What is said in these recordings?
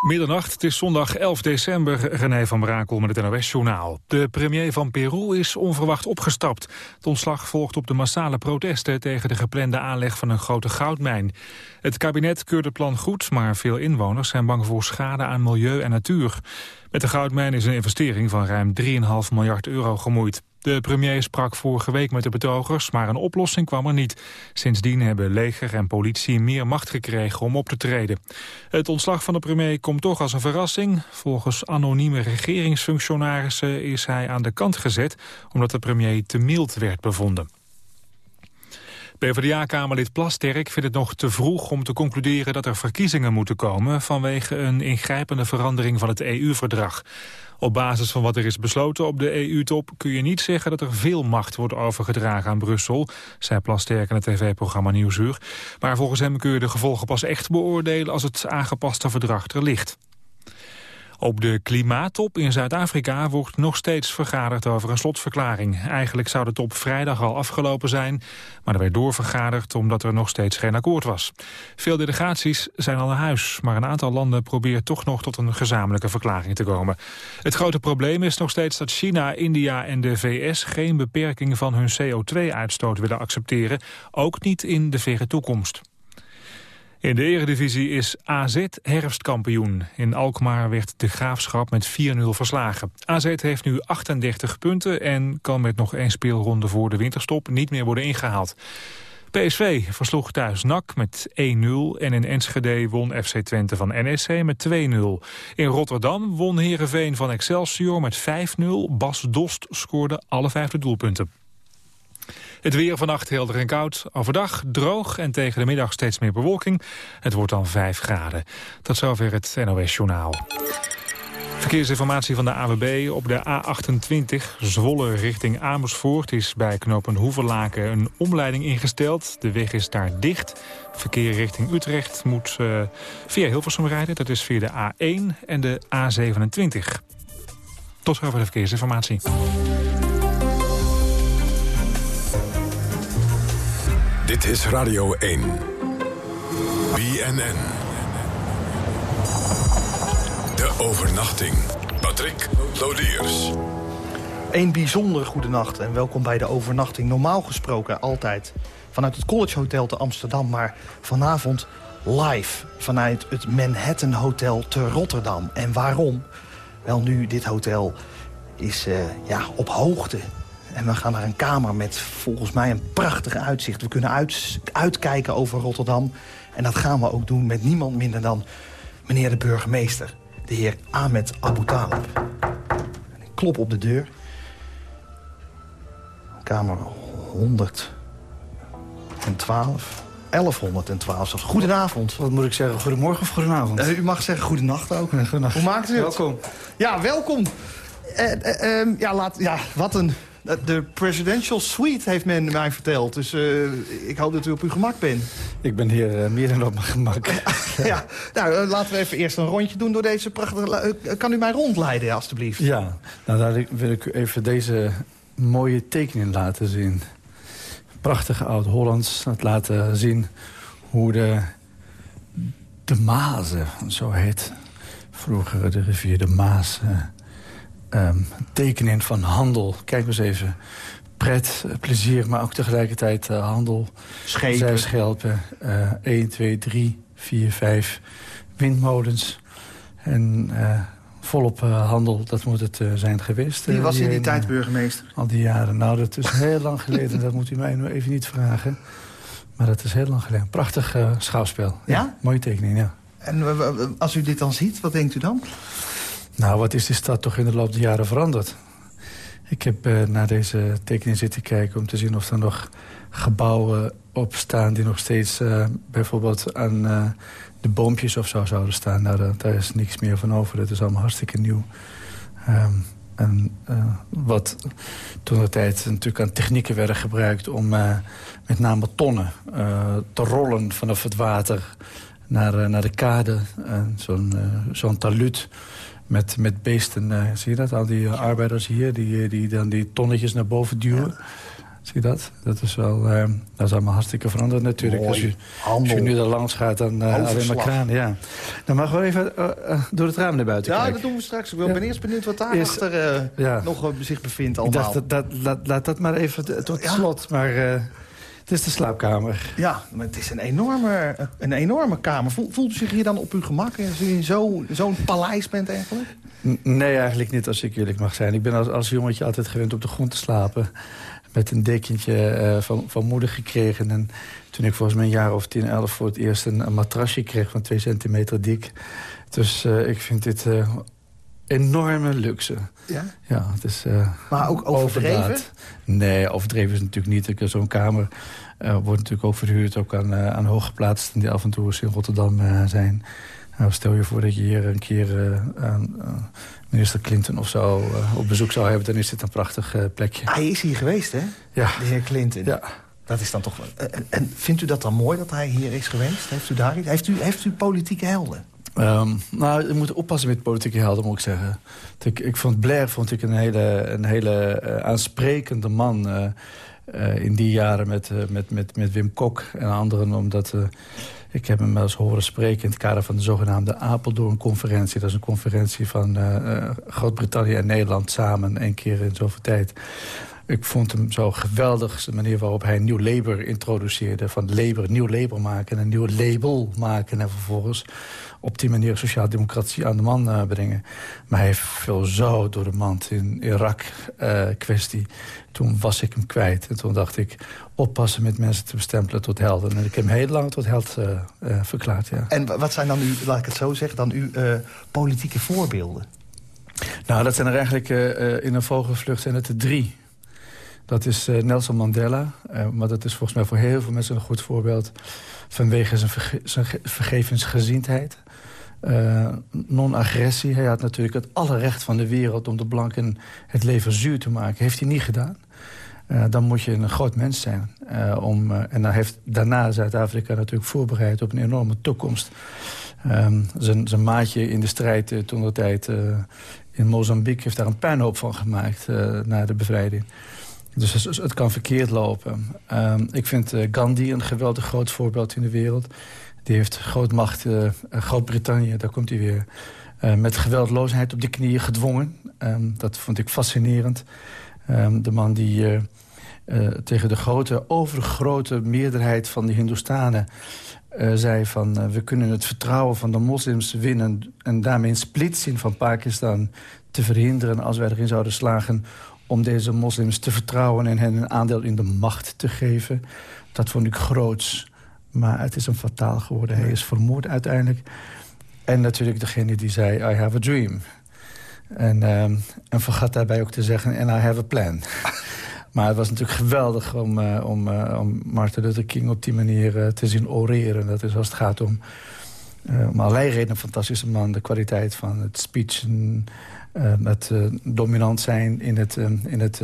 Middernacht, het is zondag 11 december, René van Brakel met het NOS-journaal. De premier van Peru is onverwacht opgestapt. Het ontslag volgt op de massale protesten tegen de geplande aanleg van een grote goudmijn. Het kabinet keurt het plan goed, maar veel inwoners zijn bang voor schade aan milieu en natuur. Met de goudmijn is een investering van ruim 3,5 miljard euro gemoeid. De premier sprak vorige week met de betogers, maar een oplossing kwam er niet. Sindsdien hebben leger en politie meer macht gekregen om op te treden. Het ontslag van de premier komt toch als een verrassing. Volgens anonieme regeringsfunctionarissen is hij aan de kant gezet... omdat de premier te mild werd bevonden. PvdA-kamerlid Plasterk vindt het nog te vroeg om te concluderen dat er verkiezingen moeten komen vanwege een ingrijpende verandering van het EU-verdrag. Op basis van wat er is besloten op de EU-top kun je niet zeggen dat er veel macht wordt overgedragen aan Brussel, zei Plasterk in het tv-programma Nieuwsuur. Maar volgens hem kun je de gevolgen pas echt beoordelen als het aangepaste verdrag er ligt. Op de klimaattop in Zuid-Afrika wordt nog steeds vergaderd over een slotverklaring. Eigenlijk zou de top vrijdag al afgelopen zijn, maar er werd doorvergaderd omdat er nog steeds geen akkoord was. Veel delegaties zijn al naar huis, maar een aantal landen probeert toch nog tot een gezamenlijke verklaring te komen. Het grote probleem is nog steeds dat China, India en de VS geen beperking van hun CO2-uitstoot willen accepteren, ook niet in de verre toekomst. In de eredivisie is AZ herfstkampioen. In Alkmaar werd de Graafschap met 4-0 verslagen. AZ heeft nu 38 punten en kan met nog één speelronde voor de winterstop niet meer worden ingehaald. PSV versloeg thuis NAC met 1-0 en in Enschede won FC Twente van NSC met 2-0. In Rotterdam won Heerenveen van Excelsior met 5-0. Bas Dost scoorde alle vijf de doelpunten. Het weer vannacht helder en koud. Overdag droog en tegen de middag steeds meer bewolking. Het wordt dan 5 graden. Tot zover het NOS Journaal. Verkeersinformatie van de AWB op de A28 Zwolle richting Amersfoort... is bij knooppunt Hoeverlaken een omleiding ingesteld. De weg is daar dicht. Verkeer richting Utrecht moet uh, via Hilversum rijden. Dat is via de A1 en de A27. Tot zover de verkeersinformatie. Dit is Radio 1. BNN. De overnachting. Patrick Lodiers. Een bijzonder goede nacht en welkom bij de overnachting. Normaal gesproken altijd vanuit het College Hotel te Amsterdam... maar vanavond live vanuit het Manhattan Hotel te Rotterdam. En waarom? Wel nu, dit hotel is uh, ja, op hoogte en we gaan naar een kamer met volgens mij een prachtig uitzicht. We kunnen uit, uitkijken over Rotterdam. En dat gaan we ook doen met niemand minder dan meneer de burgemeester. De heer Ahmed Abu Talib. ik klop op de deur. Kamer 112. 1112 Goedenavond. Wat moet ik zeggen? Goedemorgen of goedenavond? Uh, u mag zeggen goedenacht ook. Goedenacht. Hoe maakt u het? Welkom. Ja, welkom. Uh, uh, ja, laat, ja, wat een de presidential suite heeft men mij verteld. Dus uh, ik hoop dat u op uw gemak bent. Ik ben hier uh, meer dan op mijn gemak. ja, nou, laten we even eerst een rondje doen door deze prachtige... kan u mij rondleiden, alstublieft? Ja, nou, dan wil ik u even deze mooie tekening laten zien. Prachtige oud-Hollands. Dat laten zien hoe de, de Mazen, zo heet vroeger de rivier de Maas um, tekenen van handel. Kijk eens even. Pret, eh, plezier, maar ook tegelijkertijd uh, handel. Schepen. Schelpen. Uh, 1, 2, 3, 4, 5 windmolens. En uh, volop handel, dat moet het zijn geweest. Wie was in die tijd burgemeester? Al die jaren. Nou, dat is heel lang geleden. dat moet u mij nu even niet vragen. Maar dat is heel lang geleden. Prachtig schouwspel. Ja? ja? Mooie tekening, ja. En als u dit dan ziet, wat denkt u dan? Nou, wat is die stad toch in de loop der jaren veranderd? Ik heb uh, naar deze tekening zitten kijken om te zien of er nog gebouwen op staan... die nog steeds uh, bijvoorbeeld aan uh, de boompjes of zo zouden staan. Nou, daar is niks meer van over. Dat is allemaal hartstikke nieuw. Um, en wat toen de tijd natuurlijk aan technieken werden gebruikt... om met name tonnen te rollen vanaf het water naar, naar de kade. Zo'n zo'n taluut met, met beesten. Uh, zie je dat? Al die uh, arbeiders hier die, die dan die tonnetjes naar boven duwen. Zie je dat? Dat is wel, uh, dat is allemaal hartstikke veranderd natuurlijk. Als je, als je, nu er langs gaat, dan alleen maar kraan. Ja. Dan mag we even door het raam naar buiten ja, kijken. Ja, dat doen we straks. Ik ben eerst benieuwd wat daar achter ja. nog zich bevindt allemaal. Ik dacht, dat, dat, laat dat maar even tot slot. Maar het is de slaapkamer. Ja, maar het is een enorme, een enorme kamer. Voelt u zich hier dan op uw gemak als u in zo'n zo paleis bent eigenlijk? Nee, eigenlijk niet als ik eerlijk mag zijn. Ik ben als, als jongetje altijd gewend op de grond te slapen met een dekentje uh, van, van moeder gekregen. En toen ik volgens mij een jaar of 10, 11 voor het eerst een, een matrasje kreeg van 2 centimeter dik. Dus uh, ik vind dit uh, enorme luxe. Ja? Ja, het is Maar ook overdreven? Overdaad. Nee, overdreven is natuurlijk niet. Zo'n kamer wordt natuurlijk ook verhuurd ook aan, aan hooggeplaatsten... die af en toe eens in Rotterdam zijn. Nou, stel je voor dat je hier een keer aan minister Clinton of zo uh, op bezoek zou hebben... dan is dit een prachtig uh, plekje. Hij is hier geweest, hè? Ja. De heer Clinton. Ja. Dat is dan toch... Uh, en vindt u dat dan mooi dat hij hier is geweest? Heeft u daar iets? Heeft u, heeft u politieke helden? Um, nou, je moet oppassen met politieke helden, moet ik zeggen. Ik, ik vond Blair vond ik een hele, een hele aansprekende man... in die jaren met, met, met, met Wim Kok en anderen, omdat... Ik heb hem wel eens horen spreken in het kader van de zogenaamde Apeldoorn-conferentie. Dat is een conferentie van uh, Groot-Brittannië en Nederland samen, één keer in zoveel tijd. Ik vond hem zo geweldig, de manier waarop hij nieuw Labour introduceerde. Van Labour, nieuw Labour maken, een nieuw label maken... en vervolgens op die manier sociaal-democratie aan de man uh, brengen. Maar hij viel zo door de mand in Irak-kwestie. Uh, toen was ik hem kwijt. En toen dacht ik, oppassen met mensen te bestempelen tot helden. En ik heb hem heel lang tot held uh, uh, verklaard, ja. En wat zijn dan uw, laat ik het zo zeggen, dan uw politieke voorbeelden? Nou, dat zijn er eigenlijk in een vogelvlucht zijn het er drie. Dat is Nelson Mandela. maar dat is volgens mij voor heel veel mensen een goed voorbeeld... vanwege zijn, verge zijn vergevensgezindheid. Non-agressie. Hij had natuurlijk het alle recht van de wereld... om de blanken het leven zuur te maken. Heeft hij niet gedaan. Dan moet je een groot mens zijn. Om, en dan heeft daarna Zuid-Afrika natuurlijk voorbereid op een enorme toekomst. Um, zijn, zijn maatje in de strijd toen de tijd in Mozambique... heeft daar een puinhoop van gemaakt na de bevrijding. Dus het, kan verkeerd lopen. Um, ik vind Gandhi een geweldig groot voorbeeld in de wereld. Die heeft grootmacht, Groot-Brittannië, daar komt hij weer... met geweldloosheid op de knieën gedwongen. Um, dat vond ik fascinerend. Um, de man die uh, uh, tegen de grote, overgrote meerderheid van de Hindoestanen... Uh, zei van we kunnen het vertrouwen van de moslims winnen... en daarmee een splitsing van Pakistan te verhinderen... als wij erin zouden slagen om deze moslims te vertrouwen... en hen een aandeel in de macht te geven. Dat vond ik groots. Maar het is een fataal geworden. Hij is vermoord uiteindelijk. En natuurlijk degene die zei, I have a dream. En, um, en vergat daarbij ook te zeggen, and I have a plan. maar het was natuurlijk geweldig om, uh, om, uh, om Martin Luther King op die manier uh, te zien oreren. Dat is als het gaat om, om allerlei redenen een fantastische man. De kwaliteit van het speechen, het dominant zijn in het... in het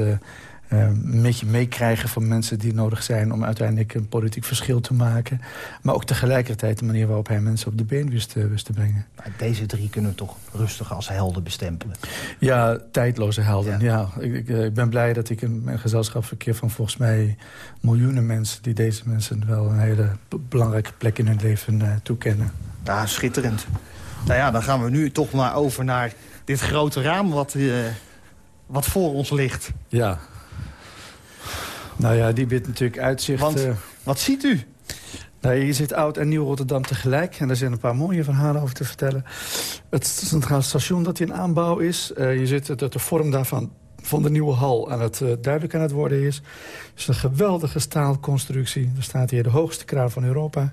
uh, een beetje meekrijgen van mensen die nodig zijn... om uiteindelijk een politiek verschil te maken. Maar ook tegelijkertijd de manier waarop hij mensen op de been wist, wist te brengen. Maar deze drie kunnen we toch rustig als helden bestempelen? Ja, tijdloze helden. Ja. ja ik, ik, ik, ben blij dat ik in mijn gezelschap verkeer van volgens mij miljoenen mensen... die deze mensen wel een hele belangrijke plek in hun leven uh, toekennen. Ja, schitterend. Nou ja, dan gaan we nu toch maar over naar dit grote raam wat, uh, wat voor ons ligt. Ja, nou ja, die biedt natuurlijk uitzicht... Want, uh, wat ziet u? Nou, hier zit Oud en Nieuw Rotterdam tegelijk. En daar zijn een paar mooie verhalen over te vertellen. Het Centraal Station dat in aanbouw is. Uh, je ziet dat de vorm daarvan van de nieuwe hal aan het, uh, duidelijk aan het worden is. Het is een geweldige staalconstructie. Er staat hier de hoogste kraan van Europa...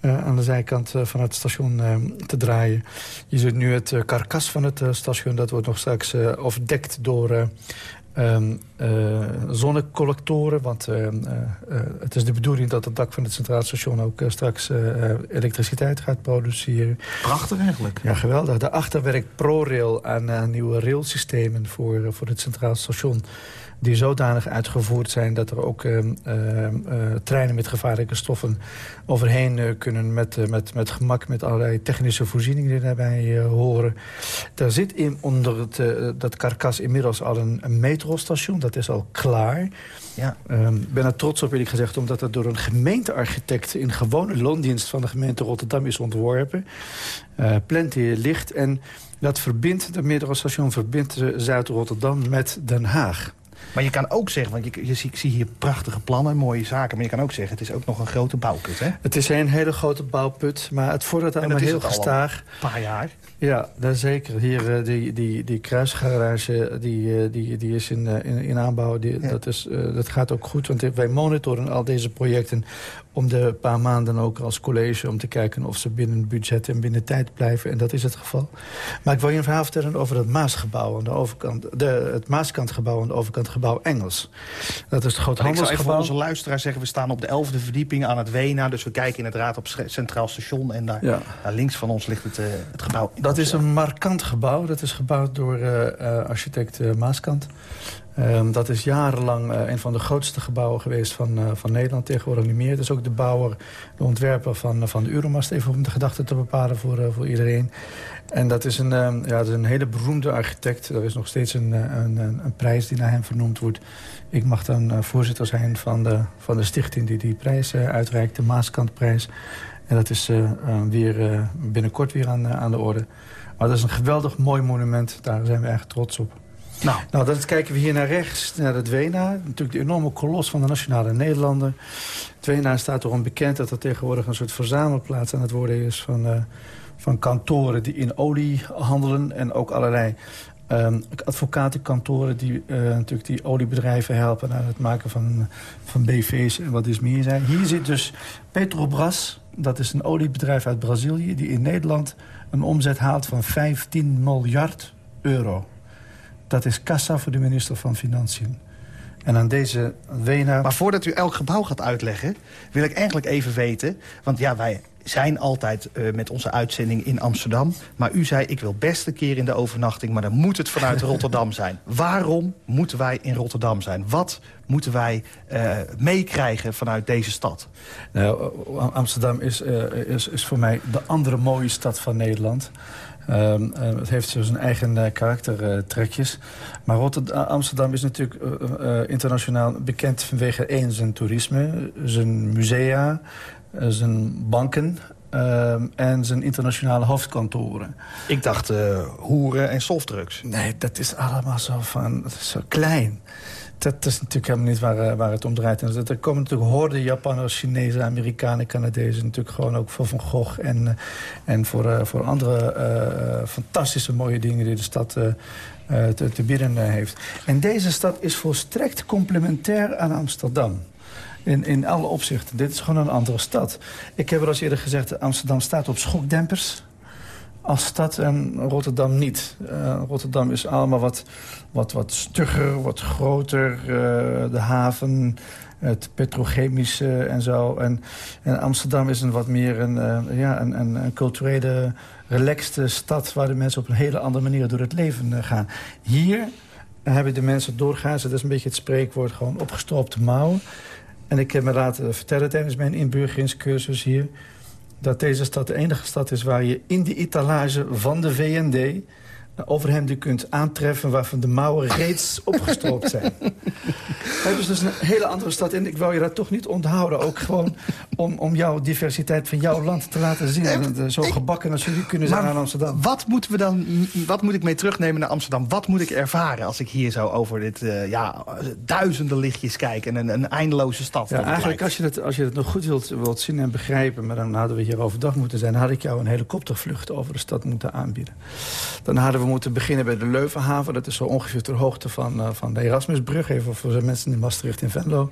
Uh, aan de zijkant uh, van het station uh, te draaien. Je ziet nu het karkas van het station. Dat wordt nog straks overdekt door Um, uh, zonnecollectoren. Want uh, uh, het is de bedoeling dat het dak van het Centraal Station... ook straks elektriciteit gaat produceren. Prachtig eigenlijk. Ja, geweldig. Daarachter werkt ProRail aan nieuwe railsystemen voor, voor het Centraal Station die zodanig uitgevoerd zijn... dat er ook uh, uh, uh, treinen met gevaarlijke stoffen overheen kunnen... Met, met, met gemak, met allerlei technische voorzieningen die daarbij horen. Daar zit in onder het, dat karkas inmiddels al een, een metrostation. Dat is al klaar. Ja. Ehm, Ik ben er trots op, eerlijk gezegd, omdat het door een gemeentearchitect... in gewone loondienst van de gemeente Rotterdam is ontworpen. Uh, plant hier ligt en dat verbindt, de metrostation verbindt Zuid-Rotterdam met Den Haag. Maar je kan ook zeggen, want je, je, ik zie hier prachtige plannen, mooie zaken... maar je kan ook zeggen, het is ook nog een grote bouwput, hè? Het is een hele grote bouwput, maar het vordert allemaal heel gestaag. Een paar jaar. Ja, dat zeker. Hier, uh, die, die, die kruisgarage die, uh, die, die is in, uh, in, in, aanbouw. Die, ja. dat, is, dat gaat ook goed, want wij monitoren al deze projecten... om de paar maanden ook als college om te kijken of ze binnen budget en binnen tijd blijven. En dat is het geval. Maar ik wil je een verhaal vertellen over het Maasgebouw aan de overkant. De, het Maaskantgebouw aan de overkant gebouw Engels. Dat is het groot handelsgebouw. Ik zou even onze luisteraar zeggen, we staan op de 11e verdieping aan het Wena. Dus we kijken inderdaad op Centraal Station. En daar, ja. daar links van ons ligt het, het gebouw. Dat is een markant gebouw. Dat is gebouwd door uh, architect Maaskant. Um, dat is jarenlang een van de grootste gebouwen geweest van, van Nederland. Tegenwoordig niet meer. Is ook de bouwer, de ontwerper van, van de Euromast. Even om de gedachte te bepalen voor, voor iedereen. En dat is, een, ja, dat is een hele beroemde architect. Er is nog steeds een, een, een prijs die naar hem vernoemd wordt. Ik mag dan voorzitter zijn van de, van de stichting die die prijs uitreikt. De Maaskantprijs. En dat is uh, weer binnenkort weer aan, aan de orde. Maar dat is een geweldig mooi monument. Daar zijn we erg trots op. Nou, nou dan kijken we hier naar rechts, naar het Wena. Natuurlijk de enorme kolos van de Nationale Nederlander. Het Wena staat erom bekend dat er tegenwoordig een soort verzamelplaats aan het worden is... van, van kantoren die in olie handelen en ook allerlei Um, advocatenkantoren die uh, natuurlijk die oliebedrijven helpen... aan het maken van, van BV's en wat is meer zijn. Hier zit dus Petrobras, dat is een oliebedrijf uit Brazilië... die in Nederland een omzet haalt van 15 miljard euro. Dat is kassa voor de minister van Financiën. En aan deze Wena... Maar voordat u elk gebouw gaat uitleggen... wil ik eigenlijk even weten... want ja, wij zijn altijd uh, met onze uitzending in Amsterdam. Maar u zei, ik wil best een keer in de overnachting... maar dan moet het vanuit Rotterdam zijn. Waarom moeten wij in Rotterdam zijn? Wat moeten wij uh, meekrijgen vanuit deze stad? Nou, Amsterdam is, uh, is, is voor mij de andere mooie stad van Nederland. Um, uh, het heeft zo zijn eigen uh, karaktertrekjes. maar Rotterdam, Amsterdam is natuurlijk internationaal bekend vanwege één zijn toerisme, zijn musea, zijn banken en zijn internationale hoofdkantoren. Ik dacht hoeren en softdrugs. Nee, dat is allemaal zo, van, zo klein. Dat is natuurlijk helemaal niet waar, waar het om draait. En er komen natuurlijk horden Japanners, Chinezen, Amerikanen, Canadezen... natuurlijk gewoon ook voor Van Gogh en, en voor, uh, voor andere fantastische mooie dingen... die de stad te, te, bieden heeft. En deze stad is volstrekt complementair aan Amsterdam. In, in alle opzichten. Dit is gewoon een andere stad. Ik heb er al eerder gezegd, Amsterdam staat op schokdempers als stad en Rotterdam niet. Uh, Rotterdam is allemaal wat, wat, wat stugger, wat groter. Uh, de haven, het petrochemische en zo. En, en Amsterdam is een wat meer een, uh, ja, een, een, een, culturele, relaxte stad... waar de mensen op een hele andere manier door het leven gaan. Hier hebben de mensen doorgaans, dat is een beetje het spreekwoord... gewoon opgestroopte mouwen. En ik heb me laten vertellen tijdens mijn inburgeringscursus hier dat deze stad de enige stad is waar je in de etalage van de VND overhemden kunt aantreffen... waarvan de mouwen reeds opgestroopt zijn. Het is dus een hele andere stad. En ik wou je dat toch niet onthouden. Ook gewoon om, om jouw diversiteit van jouw land te laten zien. En, zo gebakken als jullie kunnen zijn aan Amsterdam. Wat moeten we dan, wat moet ik mee terugnemen naar Amsterdam? Wat moet ik ervaren als ik hier zo over dit uh, ja, duizenden lichtjes kijk... en een, een eindeloze stad Ja, eigenlijk als je, het, als je het nog goed wilt, wilt zien en begrijpen... maar dan hadden we hier overdag moeten zijn... had ik jou een helikoptervlucht over de stad moeten aanbieden. Dan hadden we moeten beginnen bij de Leuvenhaven. Dat is zo ongeveer ter hoogte van, uh, van de Erasmusbrug. Even voor de mensen in Maastricht in Venlo.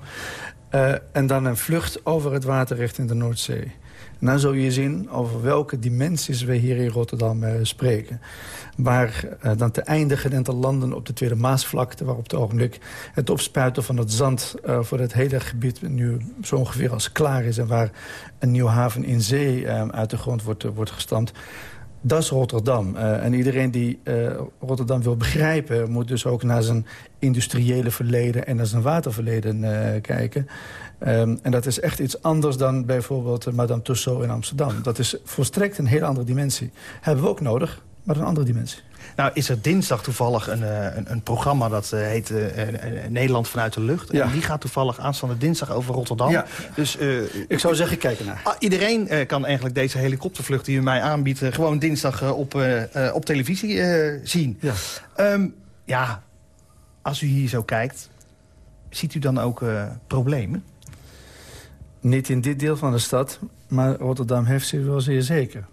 Uh, en dan een vlucht over het water richting de Noordzee. En dan zul je zien over welke dimensies we hier in Rotterdam uh, spreken. Waar dan te eindigen en te landen op de Tweede Maasvlakte... waar op het ogenblik het opspuiten van het zand voor het hele gebied... nu zo ongeveer als klaar is... en waar een nieuw haven in zee uit de grond wordt, wordt gestampt dat is Rotterdam. Uh, en iedereen die uh, Rotterdam wil begrijpen... moet dus ook naar zijn industriële verleden en naar zijn waterverleden uh, kijken. Um, en dat is echt iets anders dan bijvoorbeeld Madame Tussauds in Amsterdam. Dat is volstrekt een hele andere dimensie. Hebben we ook nodig, maar een andere dimensie. Nou is er dinsdag toevallig een, een, een programma dat heet Nederland vanuit de lucht. Ja. En die gaat toevallig aanstaande dinsdag over Rotterdam. Ja. Dus, Ik zou zeggen, kijk ernaar. Ah, iedereen kan eigenlijk deze helikoptervlucht die u mij aanbiedt... gewoon dinsdag op, op televisie zien. Ja. Um, ja, als u hier zo kijkt, ziet u dan ook problemen? Niet in dit deel van de stad, maar Rotterdam heeft zich wel zeer zeker.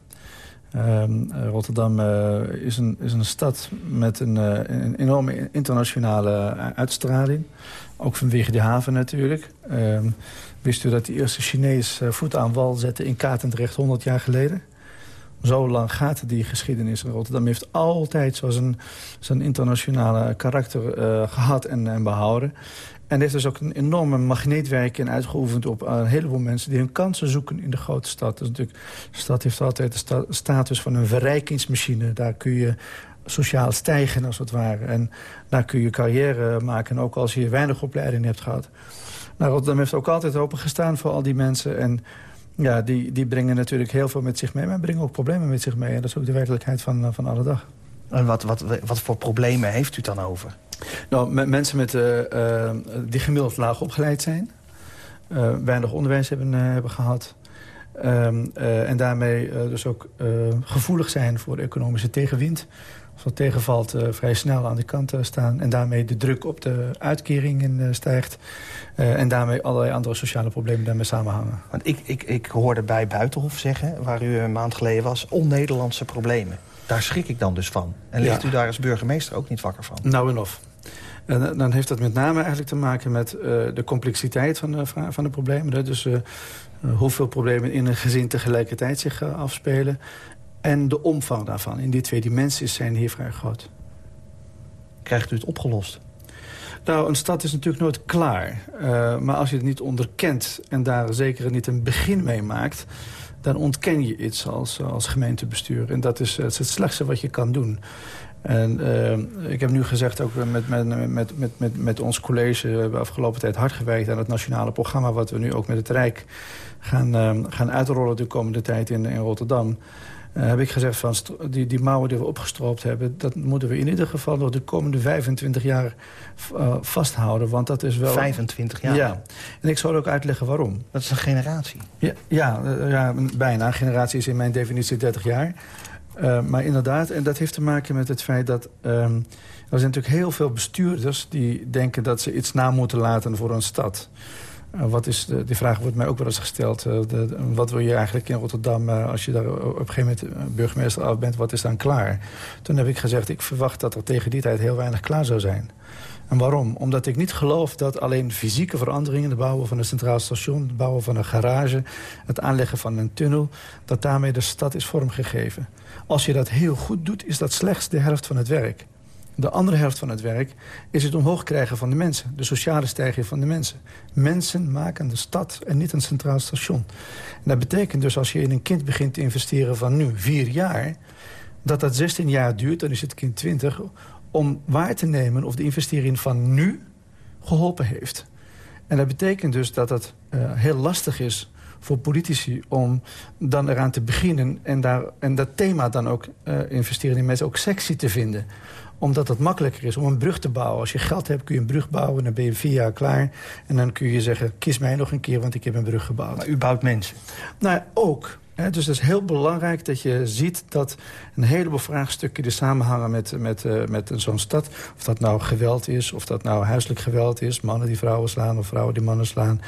Ehm, eh, Rotterdam uh, is, een, is een stad met een, uh, een enorme internationale uitstraling. Ook vanwege de haven natuurlijk. Um, wist u dat de eerste Chinees voet aan wal zette in Katendrecht 100 jaar geleden? Zo lang gaat die geschiedenis. Rotterdam heeft altijd zo zijn, zijn internationale karakter gehad en, en behouden. En heeft dus ook een enorme magneetwerking uitgeoefend op een heleboel mensen... die hun kansen zoeken in de grote stad. Dus natuurlijk, de stad heeft altijd de status van een verrijkingsmachine. Daar kun je sociaal stijgen, als het ware. En daar kun je carrière maken, ook als je weinig opleiding hebt gehad. Nou, Rotterdam heeft ook altijd open gestaan voor al die mensen. En ja, die, die brengen natuurlijk heel veel met zich mee... maar brengen ook problemen met zich mee. En dat is ook de werkelijkheid van, van alle dag. En wat, wat, wat voor problemen heeft u dan over? Nou, mensen met, uh, die gemiddeld laag opgeleid zijn. Uh, weinig onderwijs hebben, hebben gehad. Ehm, en daarmee dus ook gevoelig zijn voor economische tegenwind. Als dat tegenvalt, vrij snel aan de kant staan. En daarmee de druk op de uitkeringen stijgt. en daarmee allerlei andere sociale problemen daarmee samenhangen. Want ik, ik, ik hoorde bij Buitenhof zeggen, waar u een maand geleden was... on-Nederlandse problemen. Daar schrik ik dan dus van. En ligt u daar als burgemeester ook niet wakker van? Nou en of. En eh, dan heeft dat met name eigenlijk te maken met uh, de complexiteit van de, van de problemen. Dus uh, hoeveel problemen in een gezin tegelijkertijd zich afspelen. En de omvang daarvan. In die twee dimensies zijn hier vrij groot. Krijgt u het opgelost? Nou, een stad is natuurlijk nooit klaar. maar als je het niet onderkent en daar zeker niet een begin mee maakt dan ontken je iets als, als gemeentebestuur. En dat is, het slechtste wat je kan doen. En uh, ik heb nu gezegd, ook met, met, met, met, met, ons college... we hebben afgelopen tijd hard gewerkt aan het nationale programma... wat we nu ook met het Rijk gaan, uh, gaan uitrollen de komende tijd in, in Rotterdam... Uh, heb ik gezegd van die, die mouwen die we opgestroopt hebben... dat moeten we in ieder geval nog de komende 25 jaar uh, vasthouden. Want dat is wel... 25 jaar? Ja. En ik zal ook uitleggen waarom. Dat is een generatie? Ja, ja, uh, ja bijna. Generatie is in mijn definitie 30 jaar. Uh, maar inderdaad, en dat heeft te maken met het feit dat... Um, er zijn natuurlijk heel veel bestuurders die denken dat ze iets na moeten laten voor een stad. Uh, wat is de, die vraag wordt mij ook wel eens gesteld. De, wat wil je eigenlijk in Rotterdam als je daar op een gegeven moment burgemeester af bent? Wat is dan klaar? Toen heb ik gezegd, ik verwacht dat er tegen die tijd heel weinig klaar zou zijn. En waarom? Omdat ik niet geloof dat alleen fysieke veranderingen... het bouwen van een centraal station, het bouwen van een garage... het aanleggen van een tunnel... dat daarmee de stad is vormgegeven. Als je dat heel goed doet, is dat slechts de helft van het werk. De andere helft van het werk is het omhoog krijgen van de mensen. De sociale stijging van de mensen. Mensen maken de stad en niet een centraal station. En dat betekent dus als je in een kind begint te investeren van nu vier jaar... dat dat 16 jaar duurt, dan is het kind 20... om waar te nemen of de investering van nu geholpen heeft. En dat betekent dus dat het uh, heel lastig is voor politici om dan eraan te beginnen... en, daar, en dat thema dan ook uh, investeren in mensen ook sexy te vinden omdat het makkelijker is om een brug te bouwen. Als je geld hebt kun je een brug bouwen, dan ben je vier jaar klaar. En dan kun je zeggen, kies mij nog een keer, want ik heb een brug gebouwd. Maar u bouwt mensen? Nou, ook dus het is heel belangrijk dat je ziet dat een heleboel vraagstukken... die samenhangen met, met, uh, met zo'n stad. Of dat nou geweld is, of dat nou huiselijk geweld is... mannen die vrouwen slaan of vrouwen die mannen slaan...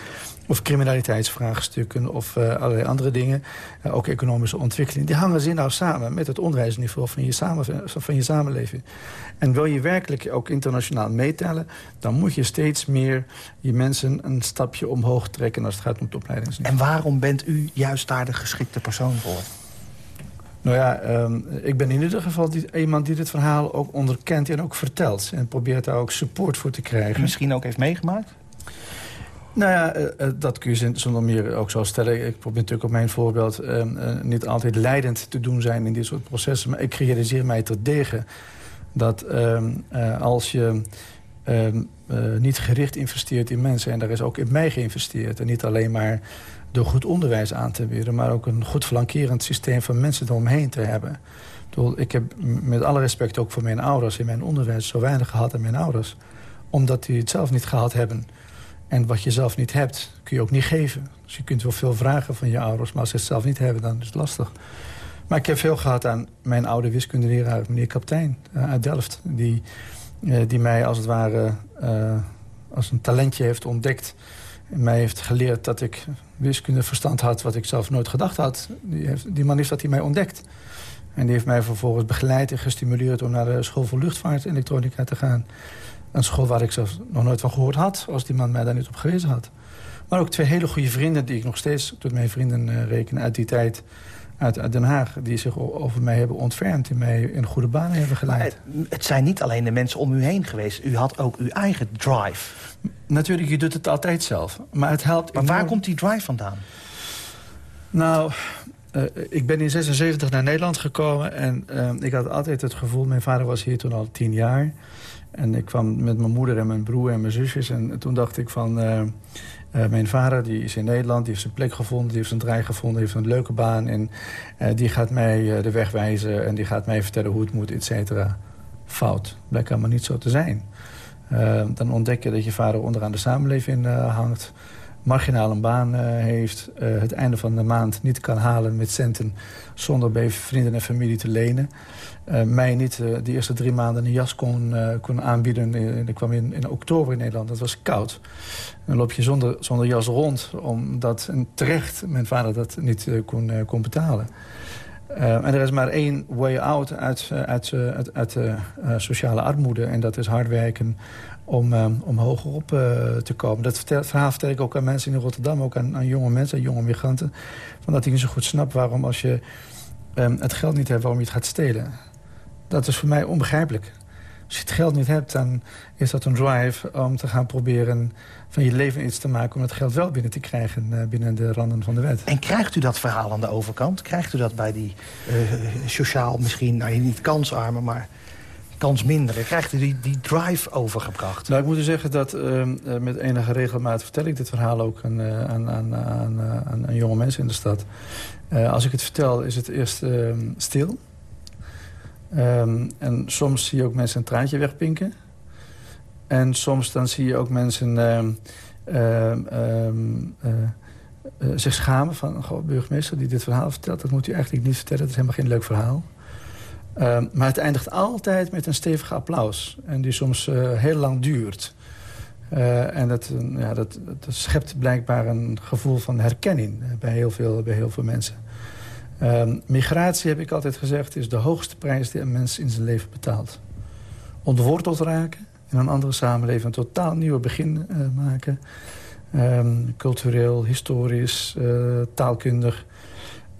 of criminaliteitsvraagstukken of uh, allerlei andere dingen. Uh, ook economische ontwikkeling. Die hangen zin nou samen met het onderwijsniveau van je, samen, van je samenleving. En wil je werkelijk ook internationaal meetellen... dan moet je steeds meer je mensen een stapje omhoog trekken... als het gaat om het opleidingsniveau. En waarom bent u juist daar de geschikte persoon voor? Nou ja, um, ik ben in ieder geval die, iemand die dit verhaal ook onderkent en ook vertelt. En probeert daar ook support voor te krijgen. Misschien ook heeft meegemaakt? Nou ja, uh, dat kun je zonder meer ook zo stellen. Ik probeer natuurlijk op mijn voorbeeld uh, uh, niet altijd leidend te doen zijn in dit soort processen. Maar ik realiseer mij terdege dat ehm, als je ehm, niet gericht investeert in mensen... en daar is ook in mij geïnvesteerd en niet alleen maar door goed onderwijs aan te bieden... maar ook een goed flankerend systeem van mensen eromheen te hebben. Ik heb met alle respect ook voor mijn ouders in mijn onderwijs... zo weinig gehad aan mijn ouders. Omdat die het zelf niet gehad hebben. En wat je zelf niet hebt, kun je ook niet geven. Dus je kunt wel veel vragen van je ouders... maar als ze het zelf niet hebben, dan is het lastig. Maar ik heb veel gehad aan mijn oude wiskundeleraar, meneer Kaptein uh, uit Delft. Die, uh, die mij als het ware uh, als een talentje heeft ontdekt. En mij heeft geleerd dat ik wiskundeverstand had... wat ik zelf nooit gedacht had. Die, heeft, die man heeft dat hij mij ontdekt. En die heeft mij vervolgens begeleid en gestimuleerd... om naar de school voor luchtvaart elektronica te gaan. Een school waar ik zelf nog nooit van gehoord had... als die man mij daar niet op gewezen had. Maar ook twee hele goede vrienden die ik nog steeds tot mijn vrienden uh, reken uit die tijd uit, Den Haag... die zich over mij hebben ontfermd... die mij in goede banen hebben geleid. Het, het, zijn niet alleen de mensen om u heen geweest. U had ook uw eigen drive. Natuurlijk, je doet het altijd zelf. Maar, het helpt maar waar komt die drive vandaan? Nou, uh, ik ben in 76 naar Nederland gekomen... en uh, ik had altijd het gevoel... mijn vader was hier toen al tien jaar... en ik kwam met mijn moeder en mijn broer en mijn zusjes... en toen dacht ik van... Uh, uh, mijn vader die is in Nederland, die heeft zijn plek gevonden... die heeft zijn draai gevonden, heeft een leuke baan... en uh, die gaat mij uh, de weg wijzen en die gaat mij vertellen hoe het moet, et cetera. Fout. Blijkt allemaal niet zo te zijn. dan ontdek je dat je vader onderaan de samenleving hangt... marginaal een baan heeft... het einde van de maand niet kan halen met centen... zonder bij vrienden en familie te lenen... Uh, mij niet uh, de eerste drie maanden een jas kon, uh, kon aanbieden. Ik kwam in, in oktober in Nederland, dat was koud. Dan loop je zonder, zonder jas rond, omdat en terecht mijn vader dat niet kon, kon betalen. en er is maar één way out uit, uit, uit, uit sociale armoede. En dat is hard werken om, om hoger op te komen. Dat verhaal vertel ik ook aan mensen in Rotterdam, ook aan, aan jonge mensen, jonge migranten. Van dat ik niet zo goed snap waarom als je het geld niet hebt, waarom je het gaat stelen. Dat is voor mij onbegrijpelijk. Als je het geld niet hebt, dan is dat een drive om te gaan proberen van je leven iets te maken... om het geld wel binnen te krijgen uh, binnen de randen van de wet. En krijgt u dat verhaal aan de overkant? Krijgt u dat bij die uh, sociaal misschien, nou niet kansarmen, maar kansminderen? Krijgt u die, die drive overgebracht? Nou, ik moet u zeggen dat uh, met enige regelmaat vertel ik dit verhaal ook aan, aan, aan, aan, aan jonge mensen in de stad. als ik het vertel, is het eerst ehm, stil... Um, en soms zie je ook mensen een traantje wegpinken. En soms dan zie je ook mensen uh, uh, uh, zich schamen van... Goh, burgemeester die dit verhaal vertelt, dat moet u eigenlijk niet vertellen. Dat is helemaal geen leuk verhaal. Ehm, maar het eindigt altijd met een stevige applaus. En die soms eh, heel lang duurt. En dat, ja, dat, dat schept blijkbaar een gevoel van herkenning bij heel veel, bij heel veel mensen. Um, migratie, heb ik altijd gezegd, is de hoogste prijs die een mens in zijn leven betaalt. Ontworteld raken, in een andere samenleving een totaal nieuwe begin uh, maken. Um, cultureel, historisch, uh, taalkundig.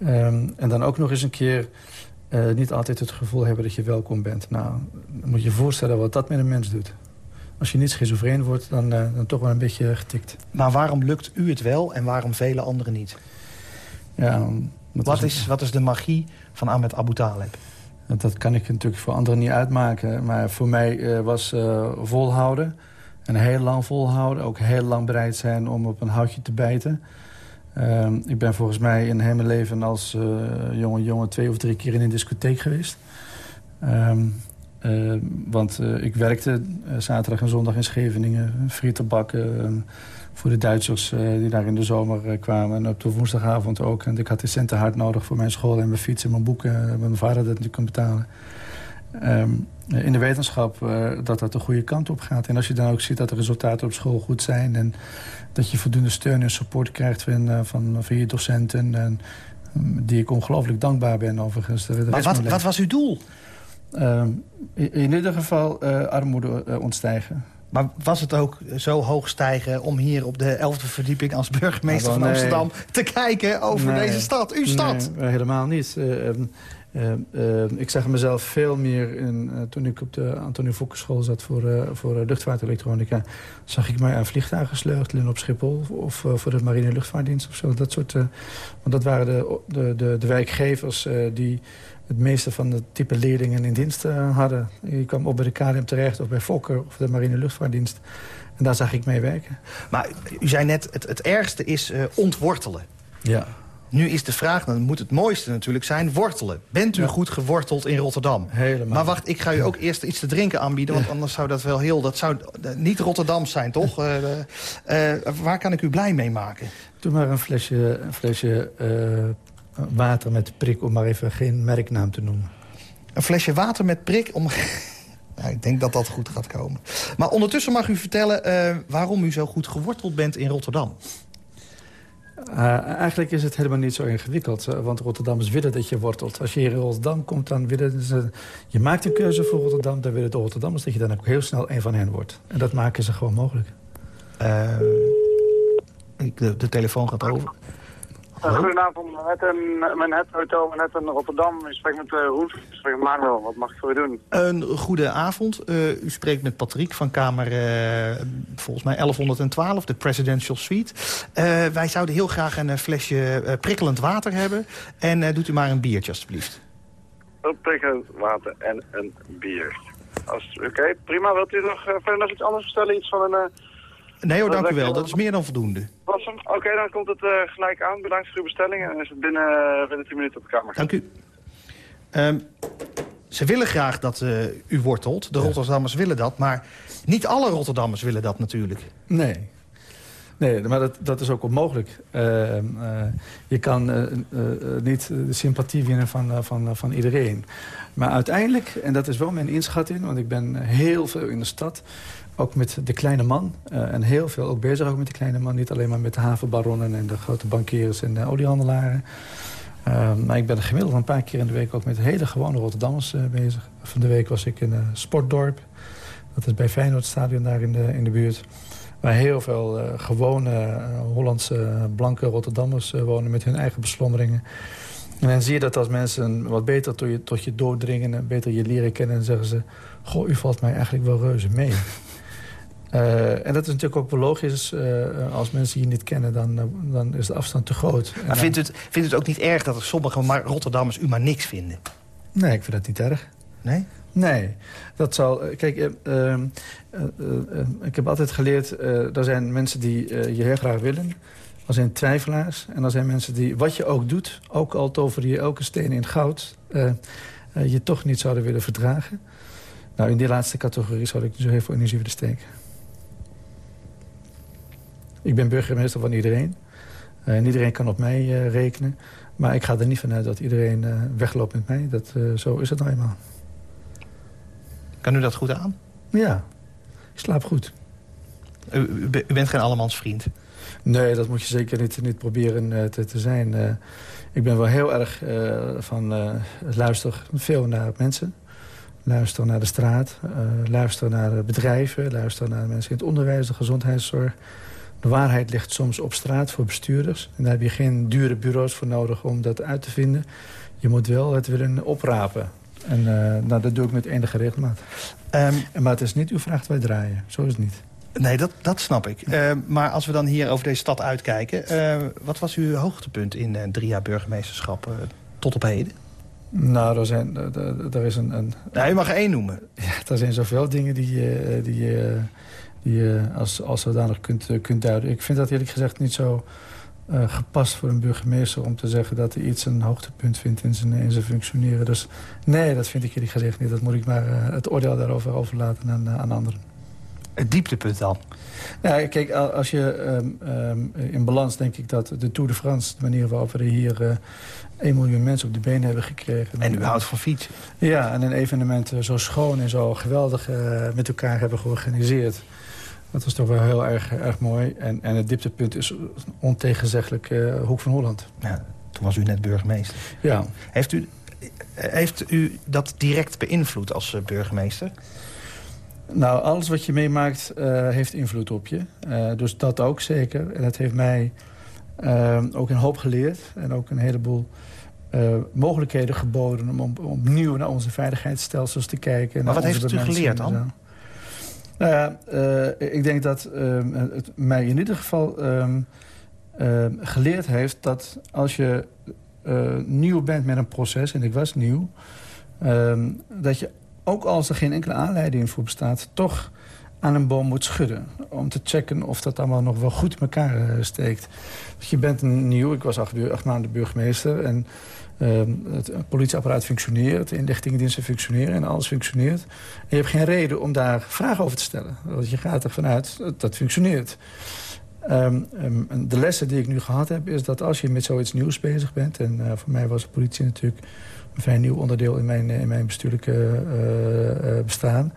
Um, en dan ook nog eens een keer uh, niet altijd het gevoel hebben dat je welkom bent. Nou, dan moet je je voorstellen wat dat met een mens doet. Als je niet schizofreen wordt, dan, dan toch wel een beetje getikt. Maar waarom lukt u het wel en waarom vele anderen niet? Ja, wat is, wat is de magie van Ahmed Abu Talib? Dat kan ik natuurlijk voor anderen niet uitmaken. Maar voor mij uh, was uh, volhouden. En heel lang volhouden. Ook heel lang bereid zijn om op een houtje te bijten. Uh, ik ben volgens mij in mijn leven als uh, jonge jongen... twee of drie keer in een discotheek geweest. Um, want ik werkte zaterdag en zondag in Scheveningen. Frieten bakken voor de Duitsers uh, die daar in de zomer uh, kwamen. En op de woensdagavond ook. En ik had de centen hard nodig voor mijn school en mijn fiets en mijn boeken. Uh, mijn vader dat natuurlijk kon betalen. Um, in de wetenschap dat dat de goede kant op gaat. En als je dan ook ziet dat de resultaten op school goed zijn... en dat je voldoende steun en support krijgt van, van, van je docenten... En, die ik ongelooflijk dankbaar ben overigens. maar wat, wat was uw doel? Ehm, in, in, ieder geval armoede ontstijgen. Maar was het ook zo hoog stijgen om hier op de 11e verdieping... als burgemeester van Amsterdam te kijken over nee. deze stad, uw stad? Nee, helemaal niet. Uh, uh, uh, ik zag mezelf veel meer in, toen ik op de Antonie Fokkenschool zat voor, voor luchtvaartelektronica. Zag ik mij aan vliegtuigen sleutelen op Schiphol of voor de marine luchtvaartdienst of zo. Dat soort, want dat waren de, de, de, de werkgevers die het meeste van de type leerlingen in dienst uh, hadden. Je kwam op bij de KLM terecht of bij Fokker of de marine luchtvaartdienst. En daar zag ik mee werken. Maar u zei net, het, het ergste is uh, ontwortelen. Ja. Nu is de vraag, dan moet het mooiste natuurlijk zijn, wortelen. Bent u goed geworteld in Rotterdam? Helemaal. Maar wacht, ik ga u ook eerst iets te drinken aanbieden... want anders zou dat wel heel... dat zou eh, niet Rotterdams zijn, toch? Eh, eh, waar kan ik u blij mee maken? Doe maar een flesje, een flesje eh, water met prik... om maar even geen merknaam te noemen. Een flesje water met prik om... Nou, ik denk dat dat goed gaat komen. Maar ondertussen mag u vertellen eh, waarom u zo goed geworteld bent in Rotterdam. Uh, eigenlijk is het helemaal niet zo ingewikkeld. Uh, want Rotterdammers willen dat je wortelt. Als je hier in Rotterdam komt, dan willen ze... Je maakt een keuze voor Rotterdam, dan willen de Rotterdammers... dat je dan ook heel snel een van hen wordt. En dat maken ze gewoon mogelijk. De, de telefoon gaat over. Uh, goedenavond, Manhattan, Manhattan Hotel Manhattan Rotterdam. Ik spreek met uh, Roes, ik spreek met Manuel. Wat mag ik voor u doen? Een goede avond. Uh, u spreekt met Patrick van kamer volgens mij 1112, de Presidential Suite. wij zouden heel graag een flesje prikkelend water hebben. En doet u maar een biertje alstublieft. Een prikkelend water en een bier. Oké, okay, prima. Wilt u nog verder nog iets anders vertellen? Iets van een... Nee hoor, dank u wel. Dat is meer dan voldoende. Oké, okay, dan komt het uh, gelijk aan. Bedankt voor uw bestelling. En is het binnen, uh, binnen 10 minuten op de kamer. Dank u. Um, ze willen graag dat uh, u wortelt. De ja. Rotterdammers willen dat. Maar niet alle Rotterdammers willen dat natuurlijk. Nee. Nee, maar dat, dat is ook onmogelijk. je kan niet de sympathie winnen van, van, van iedereen. Maar uiteindelijk, en dat is wel mijn inschatting... want ik ben heel veel in de stad ook met de kleine man. Uh, en heel veel ook bezig ook met de kleine man. Niet alleen maar met de havenbaronnen en de grote bankiers en de oliehandelaren. Uh, maar ik ben gemiddeld een paar keer in de week ook met hele gewone Rotterdammers uh, bezig. Van de week was ik in een sportdorp. Dat is bij Feyenoordstadion daar in de, in de buurt. Waar heel veel gewone Hollandse blanke Rotterdammers wonen met hun eigen beslommeringen. En dan zie je dat als mensen wat beter tot je, tot je doordringen... beter je leren kennen, en zeggen ze... goh, u valt mij eigenlijk wel reuze mee. Uh, en dat is natuurlijk ook wel logisch. Uh, als mensen je niet kennen, dan, dan is de afstand te groot. Maar dan... vindt, u het, vindt u het ook niet erg dat er sommige maar Rotterdammers u maar niks vinden? Nee, ik vind dat niet erg. Nee? Nee. Dat zal... Kijk, uh, ik heb altijd geleerd... er zijn mensen die je heel graag willen. Er zijn twijfelaars. En er zijn mensen die, wat je ook doet... ook al tover je elke steen in goud... je toch niet zouden willen verdragen. Nou, in die laatste categorie zou ik zo heel veel energie willen steken. Ik ben burgemeester van iedereen. Uh, en iedereen kan op mij rekenen. Maar ik ga er niet vanuit dat iedereen wegloopt met mij. Dat, zo is het nou eenmaal. Kan u dat goed aan? Ja, ik slaap goed. U, u, u bent geen allemans vriend? Nee, dat moet je zeker niet, niet proberen te, te, zijn. ik ben wel heel erg van luister veel naar mensen. Luister naar de straat. luister naar bedrijven. Luister naar mensen in het onderwijs, de gezondheidszorg. De waarheid ligt soms op straat voor bestuurders. En daar heb je geen dure bureaus voor nodig om dat uit te vinden. Je moet wel het willen oprapen. En uh, nou, dat doe ik met enige regelmaat. Um, maar het is niet uw vraag wij draaien. Zo is het niet. Nee, dat, dat snap ik. Uh, maar als we dan hier over deze stad uitkijken... Uh, wat was uw hoogtepunt in drie jaar burgemeesterschap tot op heden? Nou, er, zijn, er, is een... een nou, je mag er één noemen. Ja, er zijn zoveel dingen die, die die je als, als zodanig kunt, kunt duiden. Ik vind dat eerlijk gezegd niet zo gepast voor een burgemeester... om te zeggen dat hij iets een hoogtepunt vindt in zijn, in zijn functioneren. Dus nee, dat vind ik eerlijk gezegd niet. Dat moet ik maar het oordeel daarover overlaten aan, aan anderen. Het dieptepunt dan? Ja, kijk, als je um, um, in balans denk ik dat de Tour de France... de manier waarop we hier uh, 1 miljoen mensen op de benen hebben gekregen... En u houdt van fietsen? Ja, en een evenement zo schoon en zo geweldig met elkaar hebben georganiseerd... Dat was toch wel heel erg, erg mooi. En, en het dieptepunt is ontegenzeggelijk uh, Hoek van Holland. Ja, toen was u net burgemeester. Ja. Heeft u, heeft u dat direct beïnvloed als burgemeester? Nou, alles wat je meemaakt uh, heeft invloed op je. dus dat ook zeker. En het heeft mij ook een hoop geleerd. En ook een heleboel mogelijkheden geboden... om opnieuw naar onze veiligheidsstelsels te kijken. Maar wat heeft u geleerd dan? Nou ja, ik denk dat het mij in ieder geval uh, geleerd heeft... dat als je eh, nieuw bent met een proces, en ik was nieuw... Ehm, dat je, ook als er geen enkele aanleiding voor bestaat... toch aan een boom moet schudden. Om te checken of dat allemaal nog wel goed in elkaar uh, steekt. Want je bent nieuw, ik was acht, maanden burgemeester... en Ehm, het politieapparaat functioneert, de inlichtingendiensten functioneren en alles functioneert. En je hebt geen reden om daar vragen over te stellen. Want je gaat ervan uit dat dat functioneert. Ehm, ehm, de lessen die ik nu gehad heb is dat als je met zoiets nieuws bezig bent... en uh, voor mij was de politie natuurlijk een vrij nieuw onderdeel in mijn, in mijn bestuurlijke uh, uh, bestaan...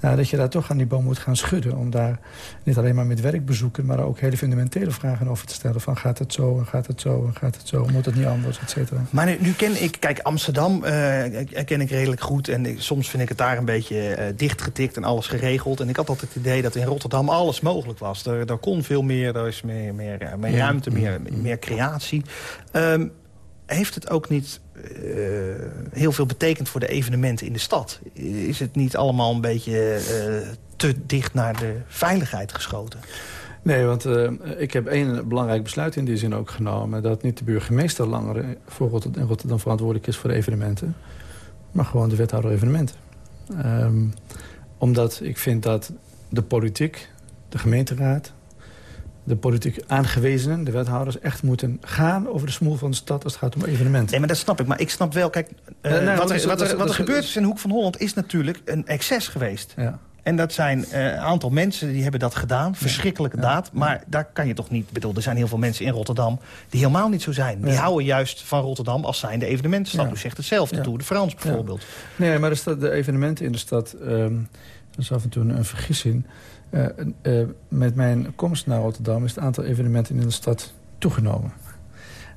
Nou, dat je daar toch aan die boom moet gaan schudden. Om daar niet alleen maar met werkbezoeken... maar ook hele fundamentele vragen over te stellen. Van gaat het zo en gaat het zo en gaat het zo? Moet het niet anders, et cetera? Maar nu, nu, ken ik... Kijk, Amsterdam uh, ken ik redelijk goed. En soms vind ik het daar een beetje uh, dichtgetikt en alles geregeld. En ik had altijd het idee dat in Rotterdam alles mogelijk was. Er, er kon veel meer, er is meer, meer, meer ruimte, meer, meer creatie. Um, heeft het ook niet uh, heel veel betekend voor de evenementen in de stad? Is het niet allemaal een beetje uh, te dicht naar de veiligheid geschoten? Nee, want uh, ik heb één belangrijk besluit in die zin ook genomen... dat niet de burgemeester langer voor Rotterdam, Rotterdam verantwoordelijk is voor evenementen... maar gewoon de wethouder evenementen. Um, omdat ik vind dat de politiek, de gemeenteraad de politiek aangewezenen, de wethouders... echt moeten gaan over de smoel van de stad als het gaat om evenementen. Nee, maar dat snap ik. Maar ik snap wel, kijk, uh, nee, wat, er, wat, er, wat er gebeurd is in de Hoek van Holland... is natuurlijk een excess geweest. Ja. En dat zijn uh, een aantal mensen die hebben dat gedaan. Verschrikkelijke ja. daad. Maar daar kan je toch niet... bedoel, er zijn heel veel mensen in Rotterdam die helemaal niet zo zijn. Die houden juist van Rotterdam als zijn de evenementenstad. U zegt hetzelfde, ja. Tour de France bijvoorbeeld. Nee, maar de, stad, de evenementen in de stad... Um, dat is af en toe een vergissing... Uh, uh, met mijn komst naar Rotterdam is het aantal evenementen in de stad toegenomen.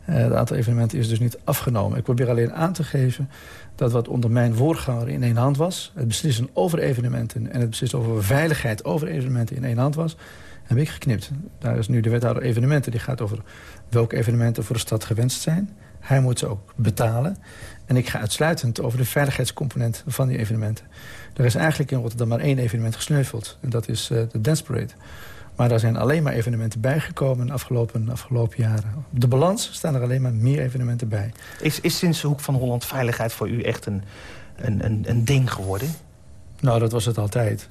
Uh, het aantal evenementen is dus niet afgenomen. Ik probeer alleen aan te geven dat wat onder mijn voorganger in één hand was... het beslissen over evenementen en het beslissen over veiligheid over evenementen in één hand was... heb ik geknipt. Daar is nu de wethouder evenementen. Die gaat over welke evenementen voor de stad gewenst zijn. Hij moet ze ook betalen. En ik ga uitsluitend over de veiligheidscomponent van die evenementen. Er is eigenlijk in Rotterdam maar één evenement gesneuveld. En dat is uh, de Dance Parade. Maar daar zijn alleen maar evenementen bijgekomen de afgelopen, afgelopen jaren. Op de balans staan er alleen maar meer evenementen bij. Is, is sinds de Hoek van Holland veiligheid voor u echt een, een, een, een ding geworden? Nou, dat was het altijd.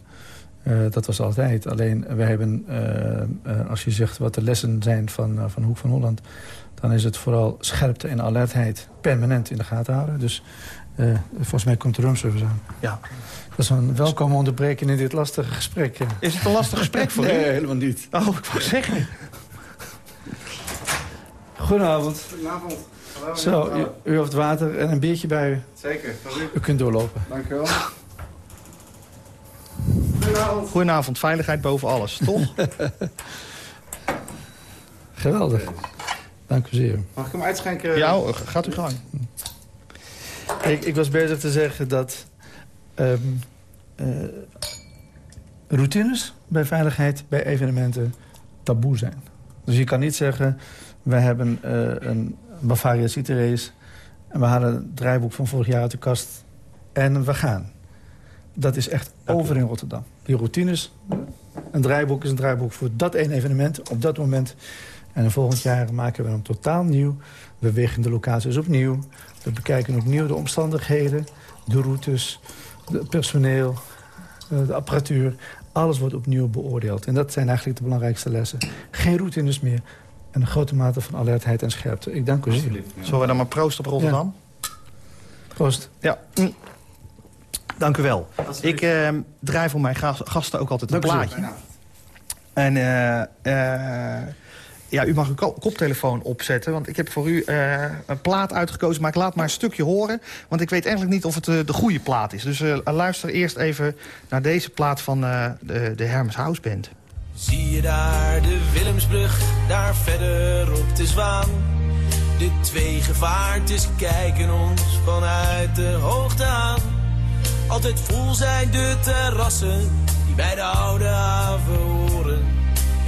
Uh, dat was altijd. Alleen, we hebben, uh, uh, als je zegt wat de lessen zijn van, van Hoek van Holland... dan is het vooral scherpte en alertheid permanent in de gaten houden. Dus volgens mij komt de roomservice aan. Ja. Dat is een welkome onderbreking in dit lastige gesprek. Is het een lastig gesprek voor nee, u? Nee, helemaal niet. Oh, ik wou zeggen. Goedenavond. Goedenavond. Hallo, Zo, u, u heeft water en een biertje bij u. Zeker, u. U kunt doorlopen. Dank u wel. Goedenavond. Goedenavond, veiligheid boven alles, toch? Geweldig. Dank u zeer. Mag ik hem uitschenken? Ja, gaat u gang. Ik, ik was bezig te zeggen dat um, uh, routines bij veiligheid, bij evenementen taboe zijn. Dus je kan niet zeggen, we hebben uh, een Bavaria City Race... en we halen het draaiboek van vorig jaar uit de kast en we gaan. Dat is echt over in Rotterdam. Die routines, een draaiboek is een draaiboek voor dat één evenement op dat moment. En volgend jaar maken we hem totaal nieuw. We wegen de locaties opnieuw. We bekijken opnieuw de omstandigheden, de routes, het personeel, de apparatuur. Alles wordt opnieuw beoordeeld. En dat zijn eigenlijk de belangrijkste lessen. Geen routines meer. En een grote mate van alertheid en scherpte. Ik dank u zeer. Zullen we dan maar proost op Rotterdam? Ja. Proost. Ja. Mm. Dank u wel. Ik uh, draai voor mijn gasten ook altijd een dank plaatje. En uh, uh, ja, u mag uw koptelefoon opzetten. Want ik heb voor u uh, een plaat uitgekozen. Maar ik laat maar een stukje horen. Want ik weet eigenlijk niet of het uh, de goede plaat is. Dus uh, luister eerst even naar deze plaat van de, de Hermes House Band. Zie je daar de Willemsbrug, daar verder op de Zwaan. De twee gevaartjes kijken ons vanuit de hoogte aan. Altijd vol zijn de terrassen die bij de oude haven.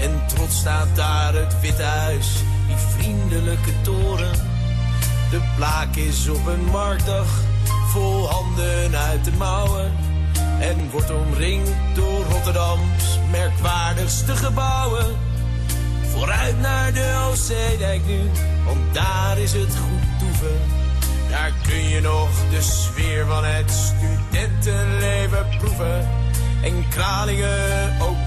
En trots staat daar het Witte Huis, die vriendelijke toren. De plaak is op een marktdag, vol handen uit de mouwen. En wordt omringd door Rotterdams merkwaardigste gebouwen. Vooruit naar de Oostzeedijk nu, want daar is het goed toeven. Daar kun je nog de sfeer van het studentenleven proeven. En Kralingen ook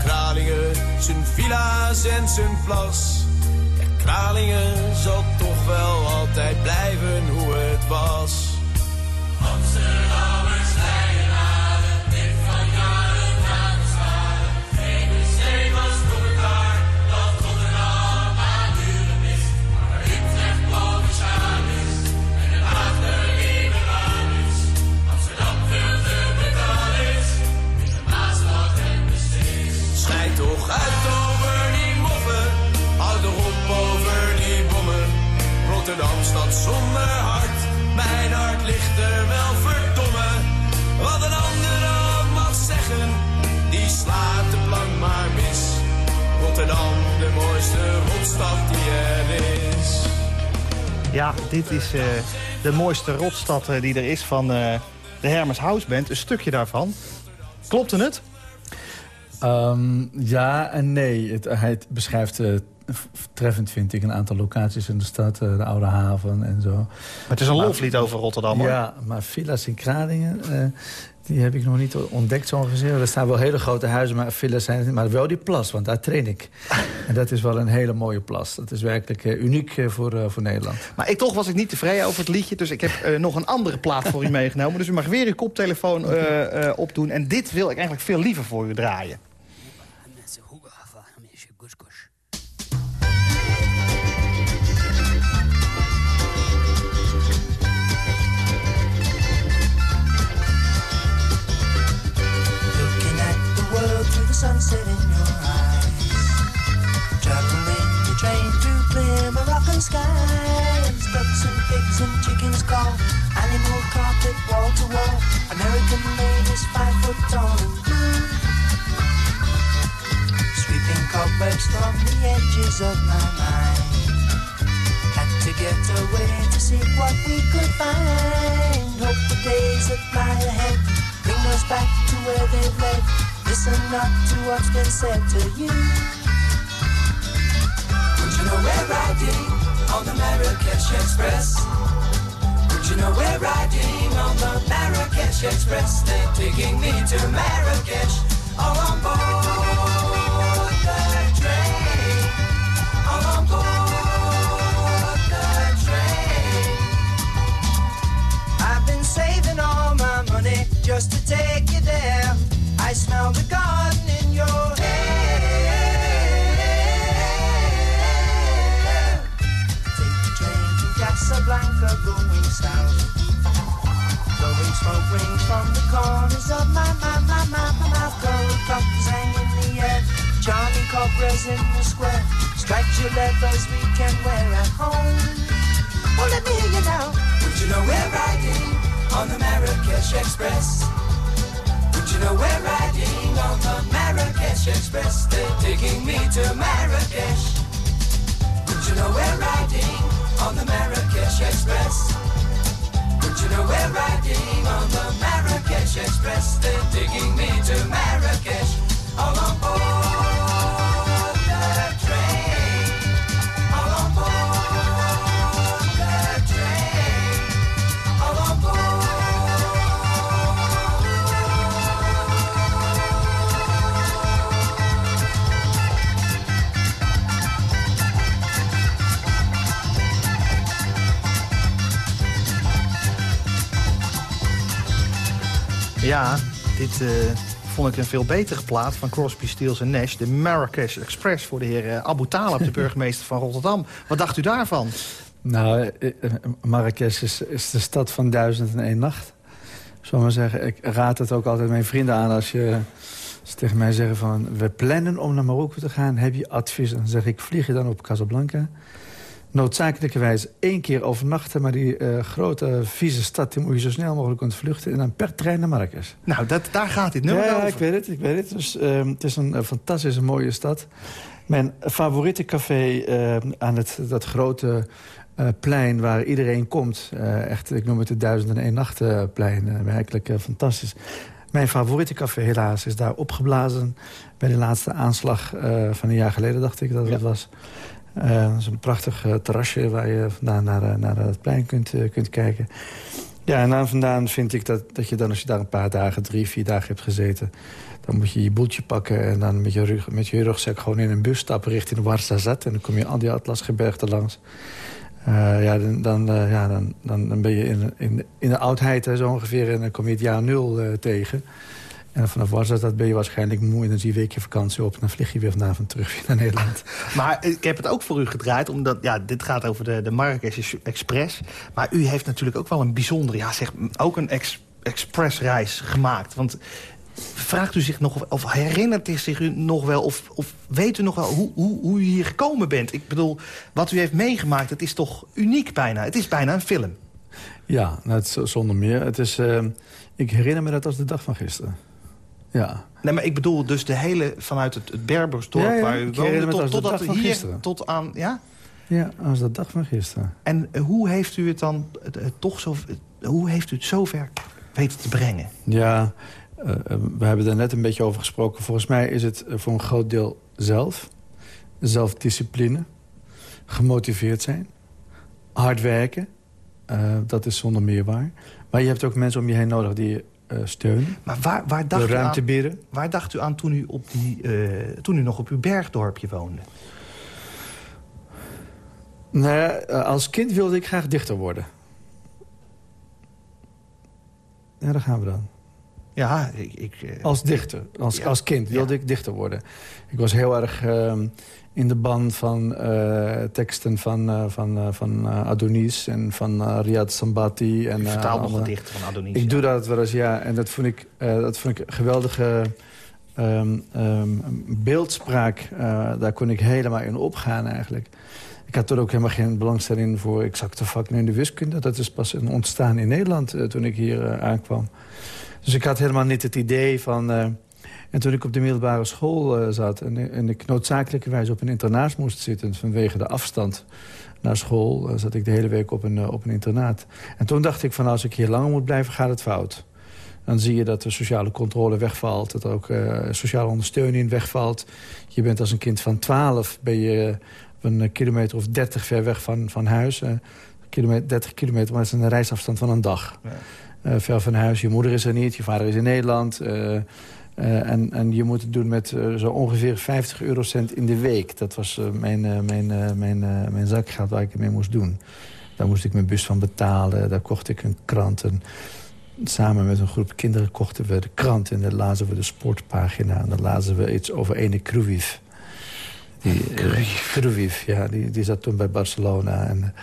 zijn villa's en zijn plas. Ja, Kralingen zal toch wel altijd blijven hoe het was. Amsterdammers Rotterdam stad zonder hart, mijn hart ligt er wel verdomme. Wat een ander dan mag zeggen, die slaat de plank maar mis. Rotterdam, de mooiste rotstad die er is. Ja, dit is eh, de mooiste rotstad eh, die er is van eh, de Hermes House Band. Een stukje daarvan. Klopte het? Ehm, ja en nee. Het, hij beschrijft f- treffend, vind ik, een aantal locaties in de stad. eh, de Oude Haven en zo. Maar het is een loflied over Rotterdam, hoor. Ja, maar villa's in Kralingen, eh, die heb ik nog niet ontdekt zo ongeveer. Er staan wel hele grote huizen, maar villa's zijn. Maar wel die plas, want daar train ik. en dat is wel een hele mooie plas. Dat is werkelijk eh, uniek voor, voor Nederland. Maar ik, toch was ik niet tevreden over het liedje. Dus ik heb nog een andere plaat voor u meegenomen. Dus u mag weer uw koptelefoon opdoen. En dit wil ik eigenlijk veel liever voor u draaien. Sunset in your eyes. Traveling the train through clear Moroccan skies. Ducks and pigs and chickens call. Animal carpet wall to wall. American ladies five foot tall and blue. Sweeping cobwebs from the edges of my mind. Had to get away to see what we could find. Hope the days that lie ahead bring us back to where they've led. Listen not to what's been said to you. Would you know we're riding on the Marrakesh Express? Would you know we're riding on the Marrakesh Express? They're taking me to Marrakesh, oh, all on board the train. Oh, all on board the train. I've been saving all my money just to take you there. I smell the garden in your hair. Take the train to Casablanca going south. Blowing smoke rings from the corners of my, my, my, my, my mouth. Cups hang in the air. Charming cobras in the square. Striped leathers we can wear at home. Oh, let me hear you now. Would you know we're riding on the Marrakesh Express? You know we're riding on the Marrakesh Express? They're taking me to Marrakesh. Would you know we're riding on the Marrakesh Express? Would you know we're riding on the Marrakesh Express? They're taking me to Marrakesh. All on board Ja, dit eh, vond ik een veel betere plaat van Crosby, Stills Nash. De Marrakesh Express voor de heer eh, Abu Talib, de burgemeester van Rotterdam. Wat dacht u daarvan? Nou, eh, Marrakesh is, is de stad van duizend en één nacht. Zal maar zeggen, ik raad het ook altijd mijn vrienden aan als je... Als tegen mij zeggen van, we plannen om naar Marokko te gaan, heb je advies? Dan zeg ik, vlieg je dan op Casablanca? Noodzakelijkerwijs één keer overnachten, maar die eh, grote, vieze stad... die moet je zo snel mogelijk ontvluchten en dan per trein naar Marrakesh. Nou, dat, daar gaat dit nummer ja, over. ik weet het, ik weet het. Dus, het is een eh, fantastische mooie stad. Mijn favoriete café ehm, aan het, dat grote eh, plein waar iedereen komt. echt, ik noem het de duizend en één nachtplein. eh, werkelijk fantastisch. Mijn favoriete café helaas is daar opgeblazen... bij de laatste aanslag van een jaar geleden, dacht ik dat het was. Eh, dat is een prachtig eh, terrasje waar je vandaan naar, eh, naar het plein kunt, kunt kijken. Ja, en dan vandaan vind ik dat, dat je dan, als je daar een paar dagen, drie, vier dagen hebt gezeten... dan moet je je boeltje pakken en dan met je, rug, met je rugzak gewoon in een bus stappen richting Warzazat. En dan kom je al die Atlasgebergten langs. Ja, dan, dan, ja dan, dan, ben je in, in, in de oudheid zo ongeveer en dan kom je het jaar nul tegen. En vanaf Warzazat ben je waarschijnlijk moe en dan zie je weekje vakantie op... en dan vlieg je weer vanavond terug weer naar Nederland. Maar ik heb het ook voor u gedraaid, omdat ja, dit gaat over de, de Marrakesh Express. Maar u heeft natuurlijk ook wel een bijzondere, ja, zeg, ook een ex, expressreis gemaakt. Want vraagt u zich nog, of- herinnert u zich u nog wel... of, of weet u nog wel hoe, hoe, hoe u hier gekomen bent? Ik bedoel, wat u heeft meegemaakt, het is toch uniek bijna. Het is bijna een film. Ja, nou, het zonder meer. Het is, eh, ik herinner me dat als de dag van gisteren. Ja. Nee, maar ik bedoel dus de hele, vanuit het, het Berbersdorp Ja, ja, waar u woonde... tot, totdat hier, gisteren. tot aan... Ja? ja, als de dag van gisteren. En eh, hoe heeft u het dan toch zo... hoe heeft u het zover weten te brengen? Ja, eh, eh, we hebben daar net een beetje over gesproken. Volgens mij is het voor een groot deel zelf. Zelfdiscipline. Gemotiveerd zijn. Hard werken. Dat is zonder meer waar. Maar je hebt ook mensen om je heen nodig die eh, steunen. Maar waar, waar, De dacht u ruimte aan, bieden. waar dacht u aan toen u, op die, eh, toen u nog op uw bergdorpje woonde? Nou ja, als kind wilde ik graag dichter worden. Ja, daar gaan we dan. Ja, ik... ik Als dichter, als, Ja. als kind wilde ik dichter worden. Ik was heel erg ehm, in de ban van eh, teksten van, eh, van, eh, van Adonis en van Riyad Sambati. En, u vertaalt nog gedichten van Adonis. Ik ja. doe dat wel eens, ja. En dat vond ik, dat vond ik een geweldige ehm, ehm, beeldspraak. Daar kon ik helemaal in opgaan eigenlijk. Ik had toen ook helemaal geen belangstelling voor exacte vakken in de wiskunde. Dat is pas een ontstaan in Nederland toen ik hier aankwam. Dus ik had helemaal niet het idee van... en toen ik op de middelbare school eh, zat... En, en ik noodzakelijkerwijs op een internaat moest zitten... vanwege de afstand naar school... eh, zat ik de hele week op een, eh, op een internaat. En toen dacht ik van als ik hier langer moet blijven, gaat het fout. Dan zie je dat de sociale controle wegvalt. Dat er ook sociale ondersteuning wegvalt. Je bent als een kind van 12 ben je een kilometer of 30 ver weg van, van huis. Eh, kilometer, 30 kilometer, maar dat is een reisafstand van een dag. Ja. Ver van huis. Je moeder is er niet, je vader is in Nederland. Eh, en, en je moet het doen met eh, zo ongeveer 50 eurocent in de week. Dat was eh, mijn, mijn, mijn, mijn zakgeld waar ik het mee moest doen. Daar moest ik mijn bus van betalen. Daar kocht ik een krant. En samen met een groep kinderen kochten we de krant. En dan lazen we de sportpagina. En dan lazen we iets over ene Cruijff. Die, ja, die, die zat toen bij Barcelona. En,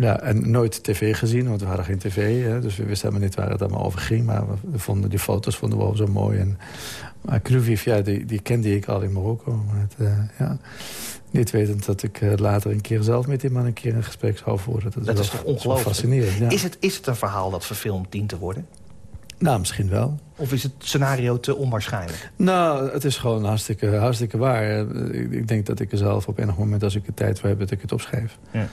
ja, en nooit tv gezien, want we hadden geen tv. Hè, dus we wisten helemaal niet waar het allemaal over ging. Maar we, vonden die foto's vonden we wel zo mooi. En, maar Cruijff, ja, die, die kende ik al in Marokko. Maar het, eh, ja, niet wetend dat ik eh, later een keer zelf met die man een keer een gesprek zou voeren. Dat, is toch ongelooflijk? fascinerend, ja. Is, het, is het een verhaal dat verfilmd dient te worden? Nou, misschien wel. Of is het scenario te onwaarschijnlijk? Nou, het is gewoon hartstikke, hartstikke waar. Ik, ik denk dat ik er zelf op enig moment, als ik er tijd voor heb, dat ik het opschrijf. Ja.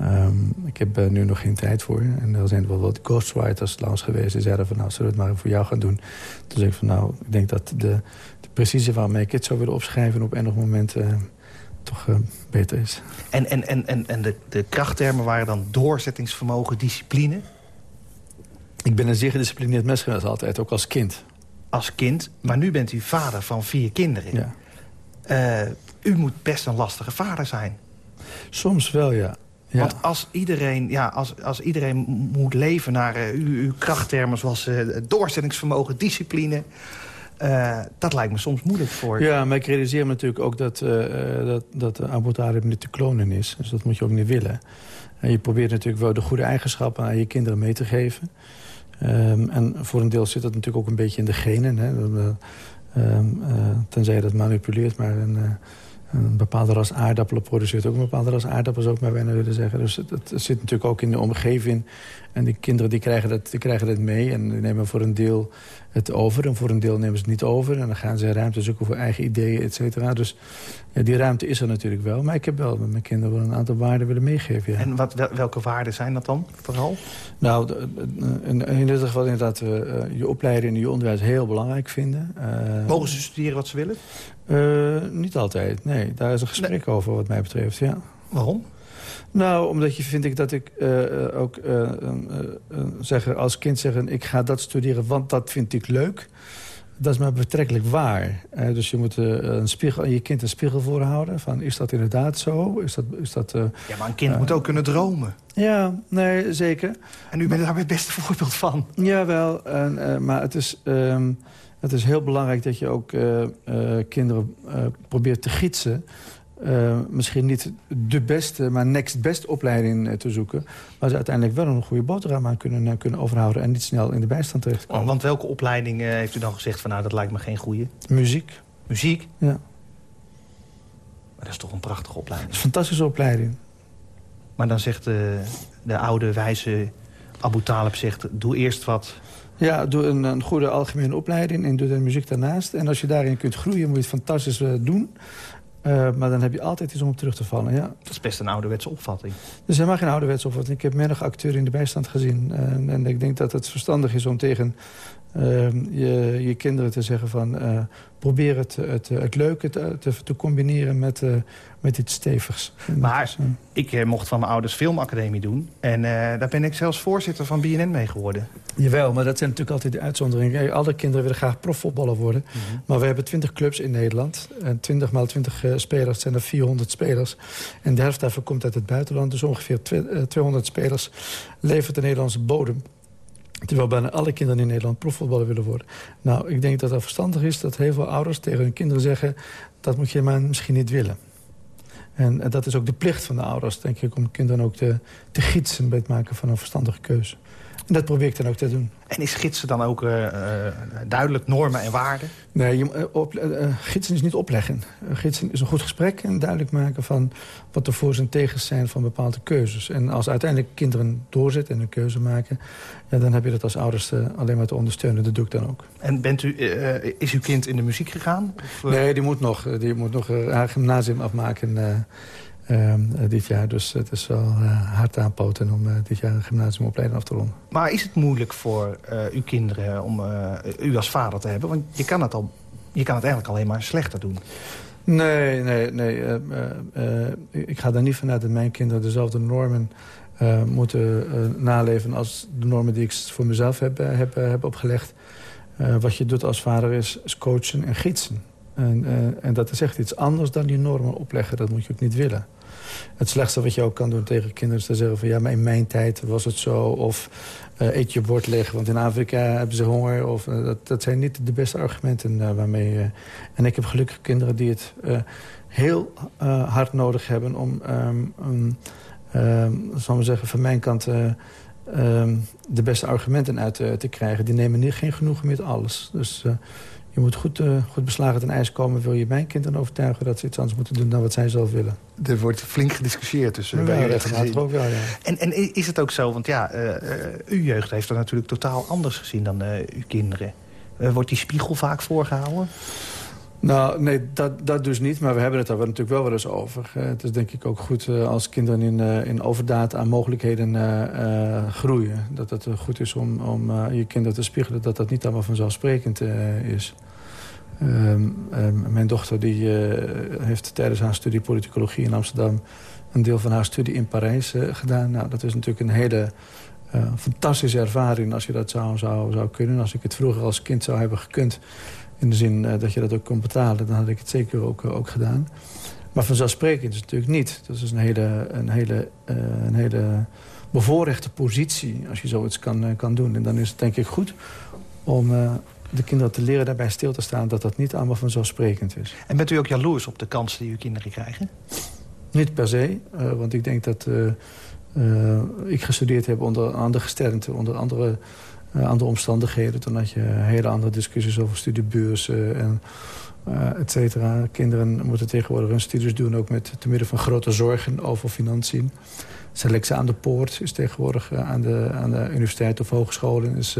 Ehm, ik heb er nu nog geen tijd voor. En er zijn wel wat ghostwriters langs geweest. Die zeiden van, nou, zullen we het maar voor jou gaan doen? Toen zei ik van, nou, ik denk dat de, de precisie waarmee ik het zou willen opschrijven... op enig moment eh, toch eh, beter is. En, en, en, en, en de, de krachttermen waren dan doorzettingsvermogen, discipline. Ik ben een zeer gedisciplineerd mens geweest altijd, ook als kind. Als kind, maar nu bent u vader van vier kinderen. Ja. Eh, u moet best een lastige vader zijn. Soms wel, ja. Ja. Want als iedereen, ja, als, als iedereen moet leven naar eh, uw, uw krachttermen... zoals eh, doorzettingsvermogen, discipline... eh, dat lijkt me soms moeilijk voor. Ja, maar ik realiseer me natuurlijk ook dat, dat, dat de Abu Talib niet te klonen is. Dus dat moet je ook niet willen. En je probeert natuurlijk wel de goede eigenschappen aan je kinderen mee te geven. Ehm, en voor een deel zit dat natuurlijk ook een beetje in de genen. Hè? Dat, eh, ehm, eh, tenzij je dat manipuleert, maar een, een bepaalde ras aardappelen produceert ook een bepaalde ras aardappels, ook maar bijna willen zeggen. Dus het, het zit natuurlijk ook in de omgeving. En die kinderen die krijgen, dat, die krijgen dat mee en die nemen voor een deel het over. En voor een deel nemen ze het niet over. En dan gaan ze ruimte zoeken voor eigen ideeën, et cetera. Dus ja, die ruimte is er natuurlijk wel. Maar ik heb wel met mijn kinderen wel een aantal waarden willen meegeven. Ja. En wat, wel- welke waarden zijn dat dan vooral? Nou, in, in ieder geval inderdaad uh, je opleiding en je onderwijs heel belangrijk vinden. Uh, Mogen ze studeren wat ze willen? Uh, niet altijd, nee. Daar is een gesprek nee. over wat mij betreft, ja. Waarom? Nou, omdat je vind ik dat ik eh, eh, ook eh, eh, eh, zeggen, als kind zeggen... ik ga dat studeren, want dat vind ik leuk. Dat is maar betrekkelijk waar. Eh, dus je moet eh, een spiegel, je kind een spiegel voorhouden. Van, is dat inderdaad zo? Is dat, is dat, eh, Ja, maar een kind moet ook kunnen dromen. Ja, nee, zeker. En u bent daar het beste voorbeeld van. Jawel, eh, maar het is, ehm, het is heel belangrijk dat je ook eh, eh, kinderen eh, probeert te gidsen. Misschien niet de beste, maar next best opleiding te zoeken. Waar ze uiteindelijk wel een goede boterham aan kunnen, kunnen overhouden... en niet snel in de bijstand terechtkomen. Want welke opleiding heeft u dan gezegd van nou, dat lijkt me geen goede? Muziek, Muziek? ja. Maar dat is toch een prachtige opleiding. Een fantastische opleiding. Maar dan zegt de, de oude wijze Abu Talib zegt, doe eerst wat. Ja, doe een, een goede algemene opleiding en doe de muziek daarnaast. En als je daarin kunt groeien, moet je het fantastisch eh, doen. Eh, maar dan heb je altijd iets om op terug te vallen, ja. Dat is best een ouderwetse opvatting. Dus helemaal geen ouderwets opvatting. Ik heb menig acteur in de bijstand gezien. En, en ik denk dat het verstandig is om tegen je, je kinderen te zeggen van... eh, probeer het, het, het leuke te, te, te combineren met, eh, met iets stevigs. Maar is, eh, ik mocht van mijn ouders filmacademie doen. En daar ben ik zelfs voorzitter van BNN mee geworden. Jawel, maar dat zijn natuurlijk altijd de uitzonderingen. Alle kinderen willen graag profvoetballer worden. Maar we hebben 20 clubs in Nederland. En 20 maal 20 eh, spelers zijn er 400 spelers. En de helft daarvan komt uit het buitenland. Dus ongeveer twe- eh, 200 spelers levert de Nederlandse bodem. Terwijl bijna alle kinderen in Nederland profvoetballer willen worden. Nou, ik denk dat het verstandig is dat heel veel ouders tegen hun kinderen zeggen... dat moet je maar misschien niet willen. En, dat is ook de plicht van de ouders, denk ik... om kinderen ook te, te gidsen bij het maken van een verstandige keuze. En dat probeer ik dan ook te doen. En is gidsen dan ook eh, eh, duidelijk normen en waarden? Nee, je, eh, op, gidsen is niet opleggen. Gidsen is een goed gesprek en duidelijk maken van wat de voor's en tegens zijn van bepaalde keuzes. En als uiteindelijk kinderen doorzetten en een keuze maken... Ja, dan heb je dat als ouders alleen maar te ondersteunen. Dat doe ik dan ook. En bent u, is uw kind in de muziek gegaan? Of, Nee, die moet nog, die moet nog haar gymnasium afmaken eh, ehm, eh, dit jaar. Dus het is wel eh, hard aanpoten om eh, dit jaar een gymnasiumopleiding af te ronden. Maar is het moeilijk voor uw kinderen om u als vader te hebben? Want je kan het, al, je kan het eigenlijk alleen maar slechter doen. Nee, nee, nee. ik ga er niet vanuit dat mijn kinderen dezelfde normen moeten naleven... als de normen die ik voor mezelf heb, heb, heb opgelegd. Wat je doet als vader is, is coachen en gidsen. En, en dat is echt iets anders dan die normen opleggen. Dat moet je ook niet willen. Het slechtste wat je ook kan doen tegen kinderen is te zeggen van... ja, maar in mijn tijd was het zo. Of eh, eet je bord leeg, want in Afrika hebben ze honger. Of, eh, dat, dat zijn niet de beste argumenten eh, waarmee... en ik heb gelukkig kinderen die het heel hard nodig hebben... om, um, ehm, zal maar zeggen, van mijn kant... eh, ehm, de beste argumenten uit te krijgen. Die nemen niet, geen genoegen met alles. Dus je moet goed, eh, goed beslagen ten ijs komen... wil je mijn kinderen overtuigen dat ze iets anders moeten doen... dan wat zij zelf willen. Er wordt flink gediscussieerd tussen Ja, bij gezin. ook wel, ja. En, en is het ook zo, want ja, eh, eh, uw jeugd heeft er natuurlijk totaal anders gezien dan uw kinderen. Wordt die spiegel vaak voorgehouden? Nou, nee, dat, dat dus niet. Maar we hebben het daar natuurlijk wel wel eens over. Het is denk ik ook goed als kinderen in, in overdaad aan mogelijkheden groeien. Dat het goed is om, om je kinderen te spiegelen dat dat niet allemaal vanzelfsprekend is. Ehm, ehm, mijn dochter die, eh, heeft tijdens haar studie politicologie in Amsterdam... een deel van haar studie in Parijs eh, gedaan. Nou, dat is natuurlijk een hele eh, fantastische ervaring als je dat zou, zou, zou kunnen. Als ik het vroeger als kind zou hebben gekund... in de zin dat je dat ook kon betalen... dan had ik het zeker ook, ook gedaan. Maar vanzelfsprekend is het natuurlijk niet. Dat is een hele, een hele, een hele bevoorrechte positie... als je zoiets kan, kan doen. En dan is het denk ik goed om de kinderen te leren daarbij stil te staan... dat dat niet allemaal vanzelfsprekend is. En bent u ook jaloers op de kansen die uw kinderen krijgen? Niet per se, eh, want ik denk dat uh, uh, ik gestudeerd heb onder andere gesternte, onder andere, andere omstandigheden. Toen had je hele andere discussies over studiebeurzen en et cetera. Kinderen moeten tegenwoordig hun studies doen, ook met te midden van grote zorgen over financiën. Selectie aan de poort is tegenwoordig aan de, aan de universiteit of hogescholen is,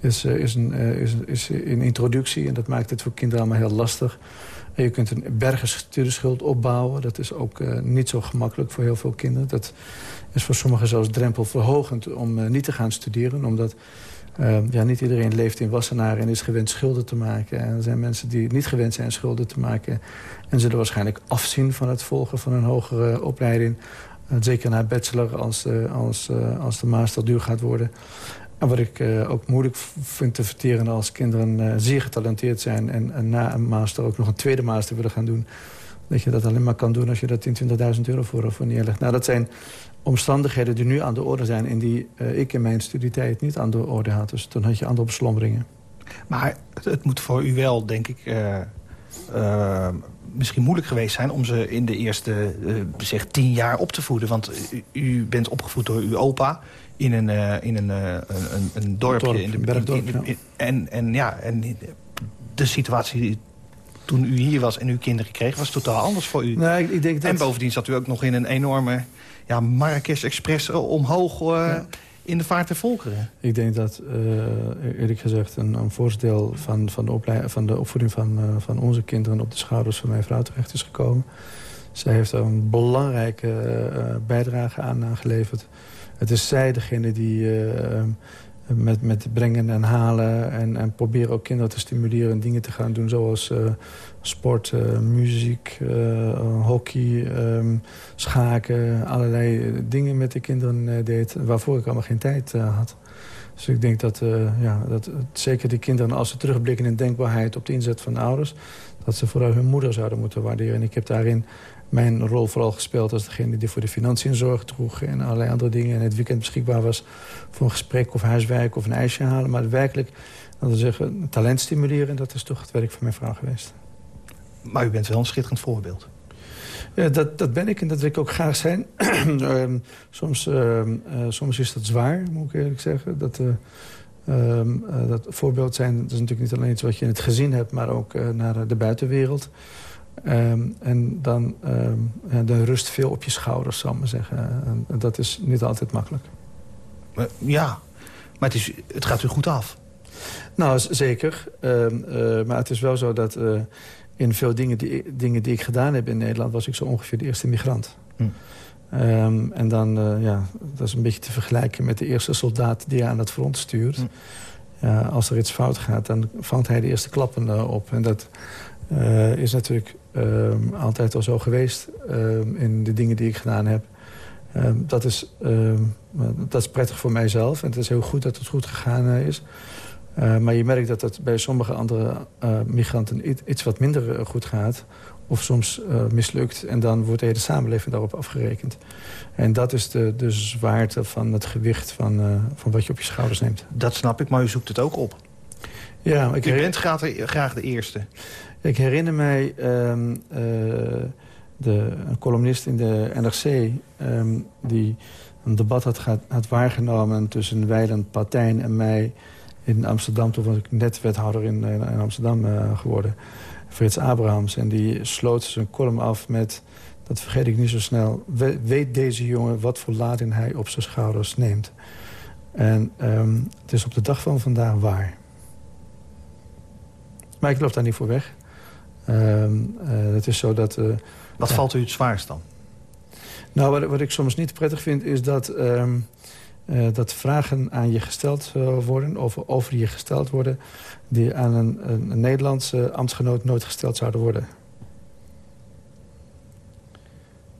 is, is, een, is, is een introductie. En dat maakt het voor kinderen allemaal heel lastig. En je kunt een bergen studieschuld opbouwen. Dat is ook uh, niet zo gemakkelijk voor heel veel kinderen. Dat is voor sommigen zelfs drempelverhogend om niet te gaan studeren. Omdat ja, niet iedereen leeft in Wassenaar en is gewend schulden te maken. En er zijn mensen die niet gewend zijn schulden te maken. En zullen waarschijnlijk afzien van het volgen van een hogere opleiding. Zeker naar bachelor als, als, als de master duur gaat worden. En wat ik ook moeilijk vind te verteren als kinderen zeer getalenteerd zijn... En, na een master ook nog een tweede master willen gaan doen... dat je dat alleen maar kan doen als je daar 20.000 euro voor, voor neerlegt. Nou, dat zijn omstandigheden die nu aan de orde zijn... en die ik in mijn studietijd niet aan de orde had. Dus toen had je andere beslommeringen. Maar het, het moet voor u wel, denk ik misschien moeilijk geweest zijn... om ze in de eerste zeg, tien jaar op te voeden. Want u, bent opgevoed door uw opa in een, uh, in een, een, een, dorpje. Dorp, in de, bergdorp, in, in, en, en, ja, en de situatie toen u hier was en uw kinderen kreeg... was totaal anders voor u. Nee, ik, ik denk dat... En bovendien zat u ook nog in een enorme ja, Marrakesh Express omhoog... Ja in de vaart der volkeren? Ik denk dat, uh, eerlijk gezegd, een, een voorstel van, van, de van de opvoeding van, uh, van onze kinderen... op de schouders van mijn vrouw terecht is gekomen. Zij heeft er een belangrijke bijdrage aan, aan geleverd. Het is zij degene die met, met brengen en halen... En, en proberen ook kinderen te stimuleren en dingen te gaan doen... zoals uh, sport, uh, muziek, hockey, um, schaken... allerlei dingen met de kinderen deed... waarvoor ik allemaal geen tijd had. Dus ik denk dat, ja, dat zeker de kinderen... als ze terugblikken in denkbaarheid op de inzet van de ouders... dat ze vooral hun moeder zouden moeten waarderen. En ik heb daarin mijn rol vooral gespeeld als degene die voor de financiën zorg droeg... en allerlei andere dingen. En het weekend beschikbaar was voor een gesprek of huiswerk of een ijsje halen. Maar werkelijk, laten we zeggen, talent stimuleren... dat is toch het werk van mijn vrouw geweest. Maar u bent wel een schitterend voorbeeld. Ja, dat, dat ben ik en dat wil ik ook graag zijn. uh, soms, uh, uh, soms is dat zwaar, moet ik eerlijk zeggen. Dat, uh, dat voorbeeld zijn, dat is natuurlijk niet alleen iets wat je in het gezin hebt... maar ook naar de buitenwereld... Um, en dan um, de rust veel op je schouders, zal ik maar zeggen. En dat is niet altijd makkelijk. Maar, ja, maar het, is, het gaat u goed af. Nou, zeker. Um, uh, maar het is wel zo dat uh, in veel dingen die, dingen die ik gedaan heb in Nederland... was ik zo ongeveer de eerste migrant. Hm. Um, en dan, uh, ja, dat is een beetje te vergelijken met de eerste soldaat die je aan het front stuurt. Hm. Ja, als er iets fout gaat, dan vangt hij de eerste klappen op. En dat is natuurlijk um, altijd al zo geweest um, in de dingen die ik gedaan heb. Um, dat, is, dat is prettig voor mijzelf en het is heel goed dat het goed gegaan uh, is. Uh, maar je merkt dat het bij sommige andere uh, migranten iets wat minder goed gaat. Of soms mislukt. En dan wordt de hele samenleving daarop afgerekend. En dat is de, de zwaarte van het gewicht van, van wat je op je schouders neemt. Dat snap ik, maar u zoekt het ook op. Ja, ik u bent graag de, graag de eerste. Ik herinner mij um, uh, de, een columnist in de NRC... Um, die een debat had, had waargenomen tussen Weiland Patijn en mij... in Amsterdam. Toen was ik net wethouder in, in Amsterdam uh, geworden. Frits Abrahams. En die sloot zijn column af met... dat vergeet ik niet zo snel... weet deze jongen wat voor lading hij op zijn schouders neemt. En um, het is op de dag van vandaag waar. Maar ik loop daar niet voor weg. Um, uh, het is zo dat... Uh, wat ja. valt u het zwaarst dan? Nou, wat, wat, ik soms niet prettig vind is dat... Um, uh, dat vragen aan je gesteld worden, of over je gesteld worden... die aan een, een Nederlandse ambtsgenoot nooit gesteld zouden worden.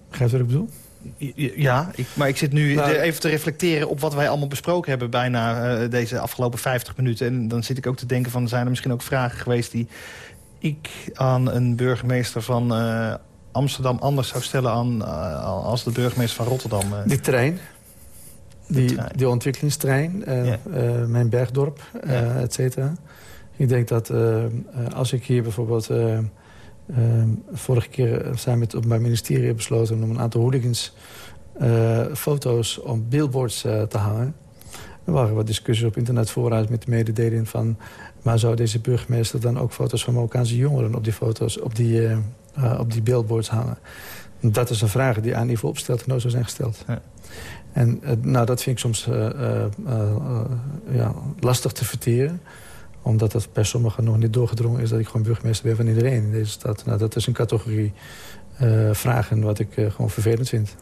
Begrijpt wat ik bedoel? Ja, ik, maar ik zit nu nou, even te reflecteren op wat wij allemaal besproken hebben... bijna uh, deze afgelopen 50 minuten. En dan zit ik ook te denken van, zijn er misschien ook vragen geweest... die ik aan een burgemeester van uh, Amsterdam anders zou stellen... Aan, uh, als de burgemeester van Rotterdam. Uh. Die trein. Die, trein. die ontwikkelingstrein. Ja. mijn bergdorp, ja. et cetera. Ik denk dat als ik hier bijvoorbeeld... vorige keer samen met het Openbaar Ministerie besloten... om een aantal hooligans foto's op billboards te hangen. Er waren wat discussies op internet vooruit met de mededeling van... Maar zou deze burgemeester dan ook foto's van Marokkaanse jongeren... op die, foto's, op die, uh, op die billboards hangen? Dat is een vraag die aan niveau opstelt nooit zou zijn gesteld. Ja. En uh, nou, dat vind ik soms ja, lastig te verteren omdat het bij sommigen nog niet doorgedrongen is... dat ik gewoon burgemeester ben van iedereen in deze stad. Nou, dat is een categorie vragen wat ik gewoon vervelend vind.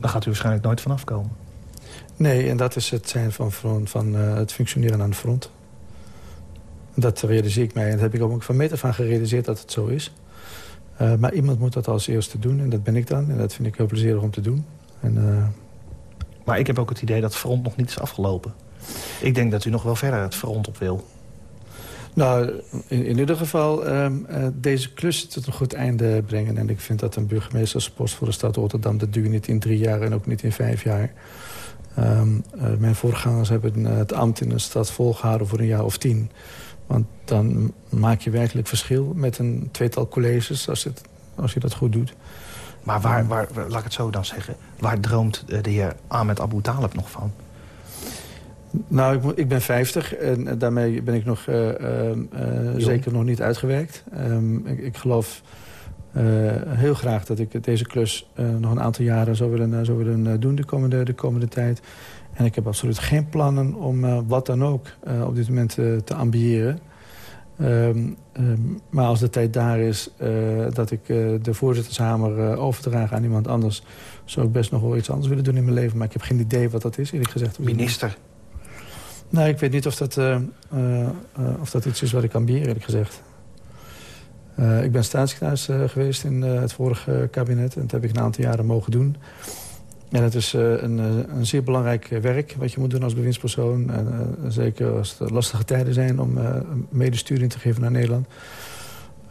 Daar gaat u waarschijnlijk nooit vanaf komen. Nee, en dat is het zijn van, van, van uh, het functioneren aan de front. Dat realiseer ik mij. En dat heb ik ook van meter van gerealiseerd dat het zo is. Eh, maar iemand moet dat als eerste doen en dat ben ik dan. En dat vind ik heel plezierig om te doen. En, eh, Maar ik heb ook het idee dat het front nog niet is afgelopen. Ik denk dat u nog wel verder het front op wil. Nou, in, in ieder geval ehm, eh, deze klus tot een goed einde brengen. En ik vind dat een burgemeesterspost voor de stad Rotterdam... dat duurt niet in drie jaar en ook niet in vijf jaar. Ehm, eh, mijn voorgangers hebben eh, het ambt in een stad volgehouden voor een jaar of tien. Want dan maak je werkelijk verschil met een tweetal colleges... als, het, als je dat goed doet. Maar waar, waar, waar- laat ik het zo dan zeggen... waar droomt eh, de heer Ahmed Abu Talib nog van? Nou, ik, ik ben 50 en daarmee ben ik nog zeker nog niet uitgewerkt. Ehm, ik, ik geloof heel graag dat ik deze klus eh, nog een aantal jaren zou willen, eh, zou willen eh, doen de komende, de komende tijd. En ik heb absoluut geen plannen om eh, wat dan ook eh, op dit moment eh, te ambiëren. Ehm, ehm, maar als de tijd daar is eh, dat ik eh, de voorzittershamer eh, overdraag aan iemand anders... zou ik best nog wel iets anders willen doen in mijn leven. Maar ik heb geen idee wat dat is, eerlijk gezegd. Minister. Nou, ik weet niet of dat, eh, eh, eh, of dat iets is wat ik ambieer, eerlijk gezegd. Eh, ik ben staatssecretaris eh, geweest in eh, het vorige kabinet. En dat heb ik een aantal jaren mogen doen. En het is een, een zeer belangrijk werk wat je moet doen als bewindspersoon. En, zeker als het lastige tijden zijn om medesturing te geven naar Nederland.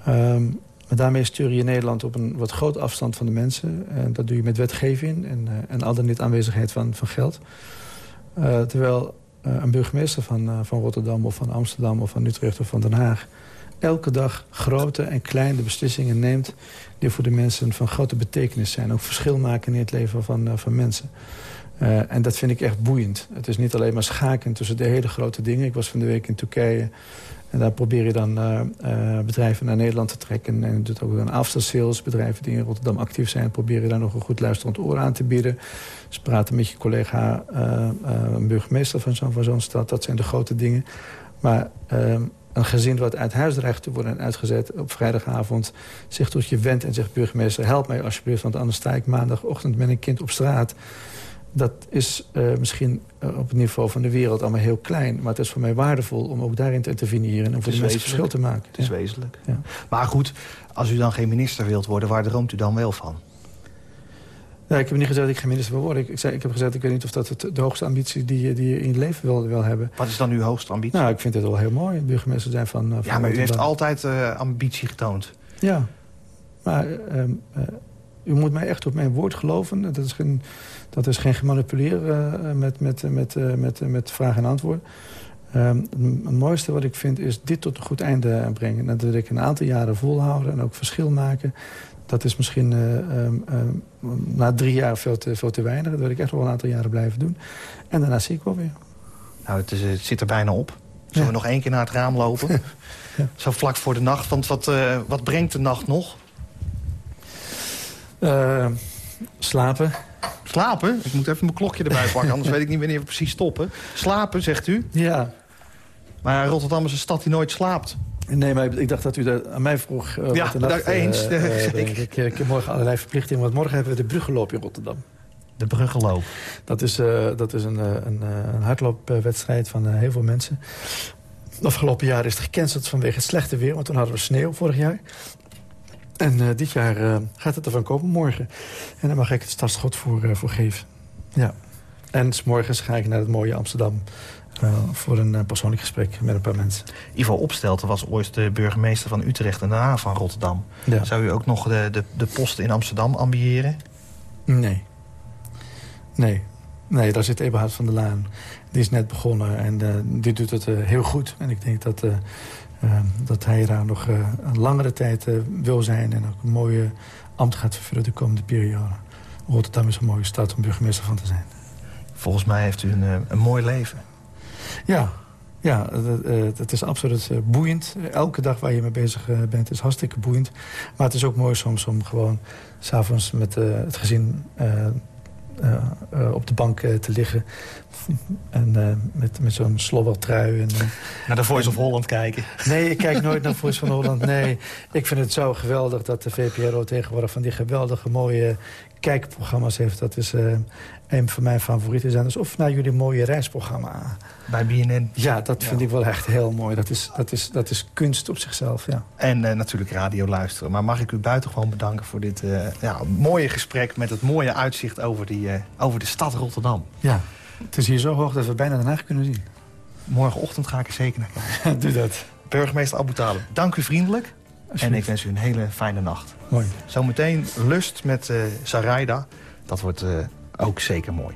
Ehm, maar daarmee stuur je Nederland op een wat groot afstand van de mensen. En dat doe je met wetgeving en, en al dan niet aanwezigheid van, van geld. Terwijl een burgemeester van, van Rotterdam of van Amsterdam of van Utrecht of van Den Haag... elke dag grote en kleine beslissingen neemt... die voor de mensen van grote betekenis zijn. Ook verschil maken in het leven van, eh, van mensen. Eh, en dat vind ik echt boeiend. Het is niet alleen maar schaken tussen de hele grote dingen. Ik was van de week in Turkije... En daar probeer je dan eh, bedrijven naar Nederland te trekken. En doet ook een after sales. Bedrijven die in Rotterdam actief zijn... probeer je daar nog een goed luisterend oor aan te bieden. Dus praten met je collega, eh, een burgemeester van zo'n stad. Dat zijn de grote dingen. Maar eh, een gezin wat uit huis dreigt te worden uitgezet... op vrijdagavond zich tot je wendt en zegt... burgemeester, help mij alsjeblieft... want anders sta ik maandagochtend met een kind op straat... Dat is eh, misschien eh, op het niveau van de wereld allemaal heel klein. Maar het is voor mij waardevol om ook daarin te interveneren... en voor de mensen verschil te maken. Het is Ja. wezenlijk. Ja. Maar goed, als u dan geen minister wilt worden... waar droomt u dan wel van? Ja, ik heb niet gezegd dat ik geen minister wil worden. Ik, ik, zei, ik heb gezegd, ik weet niet of dat het, de hoogste ambitie die, je- die je in je leven wil, wil hebben. Wat is dan uw hoogste ambitie? Nou, ik vind het wel heel mooi. Burgemeester zijn van, eh, van ja, maar u heeft altijd eh, ambitie getoond. Ja, maar ehm, eh, u moet mij echt op mijn woord geloven. Dat is geen, dat is geen gemanipuleren met, met, met, met, met vraag en antwoord. Ehm, het het mooiste wat ik vind is dit tot een goed einde brengen. En dat wil ik een aantal jaren volhouden en ook verschil maken. Dat is misschien eh, ehm, ehm, na drie jaar veel te, veel te weinig. Dat wil ik echt wel een aantal jaren blijven doen. En daarna zie ik wel weer. Nou, het, is, het zit er bijna op. Zullen we nog één keer naar het raam lopen? Zo vlak voor de nacht. Want wat, eh, wat brengt de nacht nog? Eh, slapen. Slapen? Ik moet even mijn klokje erbij pakken, anders weet ik niet wanneer we precies stoppen. Slapen, zegt u? Ja. Maar Rotterdam is een stad die nooit slaapt. Nee, maar ik dacht dat u dat aan mij vroeg. eh, Ja, nacht, daar eens. eh, eh, Ik- ik, ik heb morgen allerlei verplichtingen, want morgen hebben we de bruggenloop in Rotterdam. De bruggenloop. Dat is, eh, dat is een, eh, een, eh, een hardloopwedstrijd van eh, heel veel mensen. Afgelopen jaar is het gecanceld vanwege het slechte weer, want toen hadden we sneeuw vorig jaar. En eh, dit jaar eh, gaat het ervan komen, morgen. En daar mag ik het startschot voor, eh, voor geven. Ja. En 's morgens ga ik naar het mooie Amsterdam... eh, voor een eh, persoonlijk gesprek met een paar mensen. Ivo Opstelten was ooit de burgemeester van Utrecht en daarna van Rotterdam. Ja. Zou u ook nog de, de, de post in Amsterdam ambiëren? Nee. Nee. Nee, daar zit Eberhard van der Laan. Die is net begonnen en eh, die doet het heel goed. En ik denk dat, eh, eh, dat hij daar nog een langere tijd wil zijn... en ook een mooie ambt gaat vervullen de komende periode. Rotterdam is een mooie stad om burgemeester van te zijn. Volgens mij heeft u een, een mooi leven. Ja, ja het, eh, is absoluut eh, boeiend. Elke dag waar je mee bezig eh, bent is hartstikke boeiend. Maar het is ook mooi soms om gewoon s'avonds met het gezin... op de bank te liggen. En met, met zo'n slobbertrui. En, Naar de Voice of Holland kijken. Nee, ik kijk nooit naar Voice van Holland. Nee, ik vind het zo geweldig dat de VPRO tegenwoordig van die geweldige mooie kijkprogramma's heeft. Dat is, een van mijn favoriete zenders. Of naar jullie mooie reisprogramma. Bij BNN. Ja, dat vind ik wel echt heel mooi. Dat is, dat is, dat is kunst op zichzelf, ja. En eh, natuurlijk radio luisteren. Maar mag ik u buitengewoon bedanken voor dit eh, ja, mooie gesprek... met het mooie uitzicht over, die, eh, over de stad Rotterdam. Ja, het is hier zo hoog dat we bijna Den Haag kunnen zien. Morgenochtend ga ik er zeker naar kijken. Doe dat. Burgemeester Abu Talib, dank u vriendelijk. En ik wens u een hele fijne nacht. Mooi. Zometeen lust met Saraida. Dat wordt ook zeker mooi.